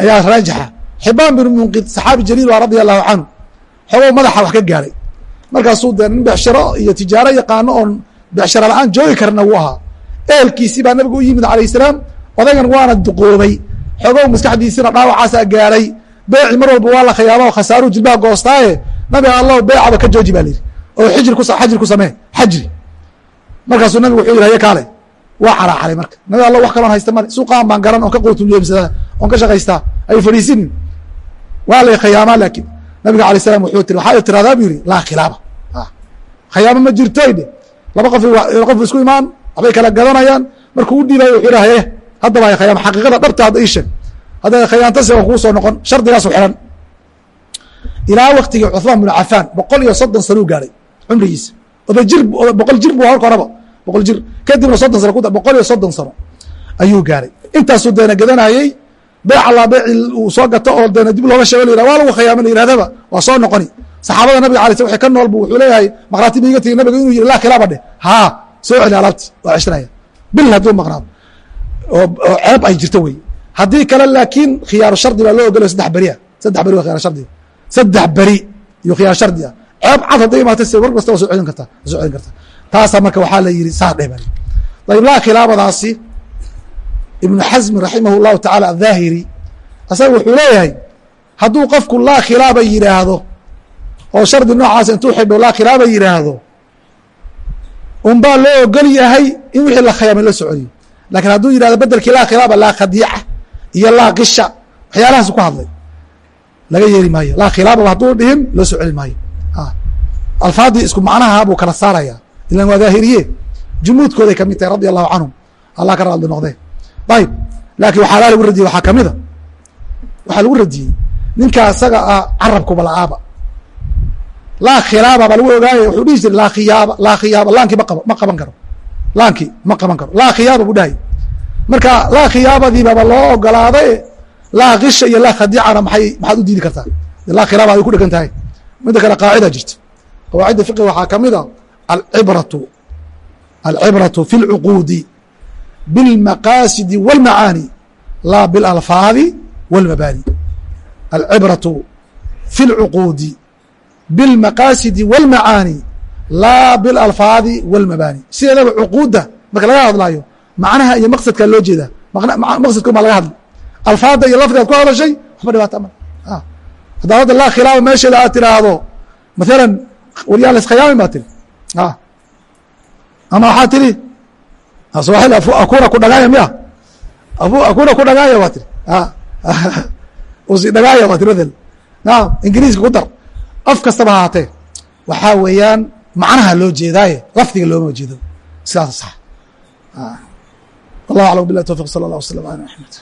Speaker 1: ayaa raajixa xibaan binu munqid saxaabi jaliil waa radia allahu canhu xogow madaxa wax ka gaaray. Markaasuu dee nin becsharo iyo tijaaro yaqaano oon becsharo la'aan joogi karna wuu ahaa. Ehelkiisii baa nabiga u yimid calayh salaam odaygan waana duqoobay. Xogow maskaxdiisina dhaawacaasaa gaaray. Beeci mar walba waa la khiyaama o khasaaruhu jilbaha goostaaye. Nabiga allah beecaba ka jooji ba layidhi oo xijri ku xajri ku samee xajri. Markaasuu nabigu wuxuu yihi haye kaale waa caraacaray marka. Nabi allah wax kaloon haysta male suuqaan baan garan oon ka quutulyoomsadaa oon ka shaqaystaa ay fadhiisinin waa lay khiyaamaa laakiin nabiga alay salam wuxuu tiri waxaa tiradaa bu yihi laa khilaaba khiyaamo ma jirtoy dhe laba qof qof isku imaan waxbay kala gadanayaan markuu u dhiibayo wuxuu yihi haye haddaba hay khiyaama xaqiiqada dhabta hadda ii sheeg. Hadda khiyaantasi on kuu soo noqon shardigaasu xihan ilaa waktigii cuثmaan binu cafaan boqol iyo soddon sanuu gaadhay cumrigiisa oda jir boqol jir bu halka horaba boqol jir. Kadibna soddon sano ku boqol iyo soddon sano ayuu gaadhay intaasuu deena gadanayey beec allaa beeci uu soo gato oo deena dib looga sheego la waa lagu khiyaamo la yihahdaba waa soo noqoni saxaabada nabiga alay sl way ka nool bu wuxuu leeyahay maqnaati maiga tigi nabiga inuu yiri laa khilaaba dheh. Haa soo celi alaabti waa ceshanaya bil hadduu maqnaado oo ceeb ay jirto wey haddii kale laakiin khiyaaro shardi baa loo ogolay saddex beri ah saddex beri waa khiyar shardiga saddex beri iyo khiyaar shardi ah. Ceeb cad hadday imaata s war kasta waa soo celin karta soo celin karta. Taasaa marka waxaa la yidhi saa dheh ba ayb laa khilaabadaasi ibnu xasmi raximah llahu tacaala adhaahiri asaga wuxuu leeyahay hadduu qofku laa khilaaba yidhaahdo oo shardi noocaas intuu xidho laa khilaaba yidhaahdo unbaa loo ogol yahay in wixii la khiyaamay loo soo celiyo laakiin hadduu yidhahdo bedelkii laa khilaaba laa khadiica iyo laa kisha waxyaalahaas ku hadlay. Laga yeeli maayo. Laa khilaababa hadduu dhihin loo soo maayo. Alfaadii isku macnaha buu kala saaraya ilan waa daahiriye. Jumuudkooday ka mid tahay radi allahu canhum allah ka raadli noqdee. Ayib laakiin waxaa laa lagu radiyey waxaa kamida waxaa lagu radiyey. Ninka isaga ah carabkuba la-aaba laa khilaaba baa lagu ogaaya wuxuu dhihi jiray laa khiyaaba laa khiyaaba laankii ma qaba ma qaban karo laankii ma qaban karo laa khiyaaba buu dhahay marka laa khiyaabadiibaba loo ogolaaday laa kisha iyo laa khadiicana maay maxaad u diidi kartaa laa khilaaba ay ku dhegan tahay midda kale qaacida jirta qawaacidda fiqi waxaa kamida alcibratu alcibratu fi اlcuquudi biاlmaqaasidi wاlmacaani laa biاlalfaadi wاlmabaani alcibratu fi اlcuquudi bilmaqaasidi wاlmacaani laa bilalfaadi wاlmabaani sideedaba cuquudda marka laga hadlaayo macnaha iyo maqsadkaa loo jeedaa maqsadka unbaa laga hadli alfaadda iyo lafdigaad ku hadashay waxba dhibaata ma haddaad laa khilaaba meesheeda aad tidhaahdo maalan waryaa laskhiyaamayn baa tiri ama waxaa tiri swaaxili akuna ku dhagaaya miya akuna ku dhagaaya baa tiri dhagaaya baa tiri mael naam ingiriiska ku dar af kastaba haatee waxaa weeyaan macnaha loo jeedaaye lafdiga looma jeedo. Sidaas sax. Wallahu aclam bilah towfiq sala allah waslam ala axmed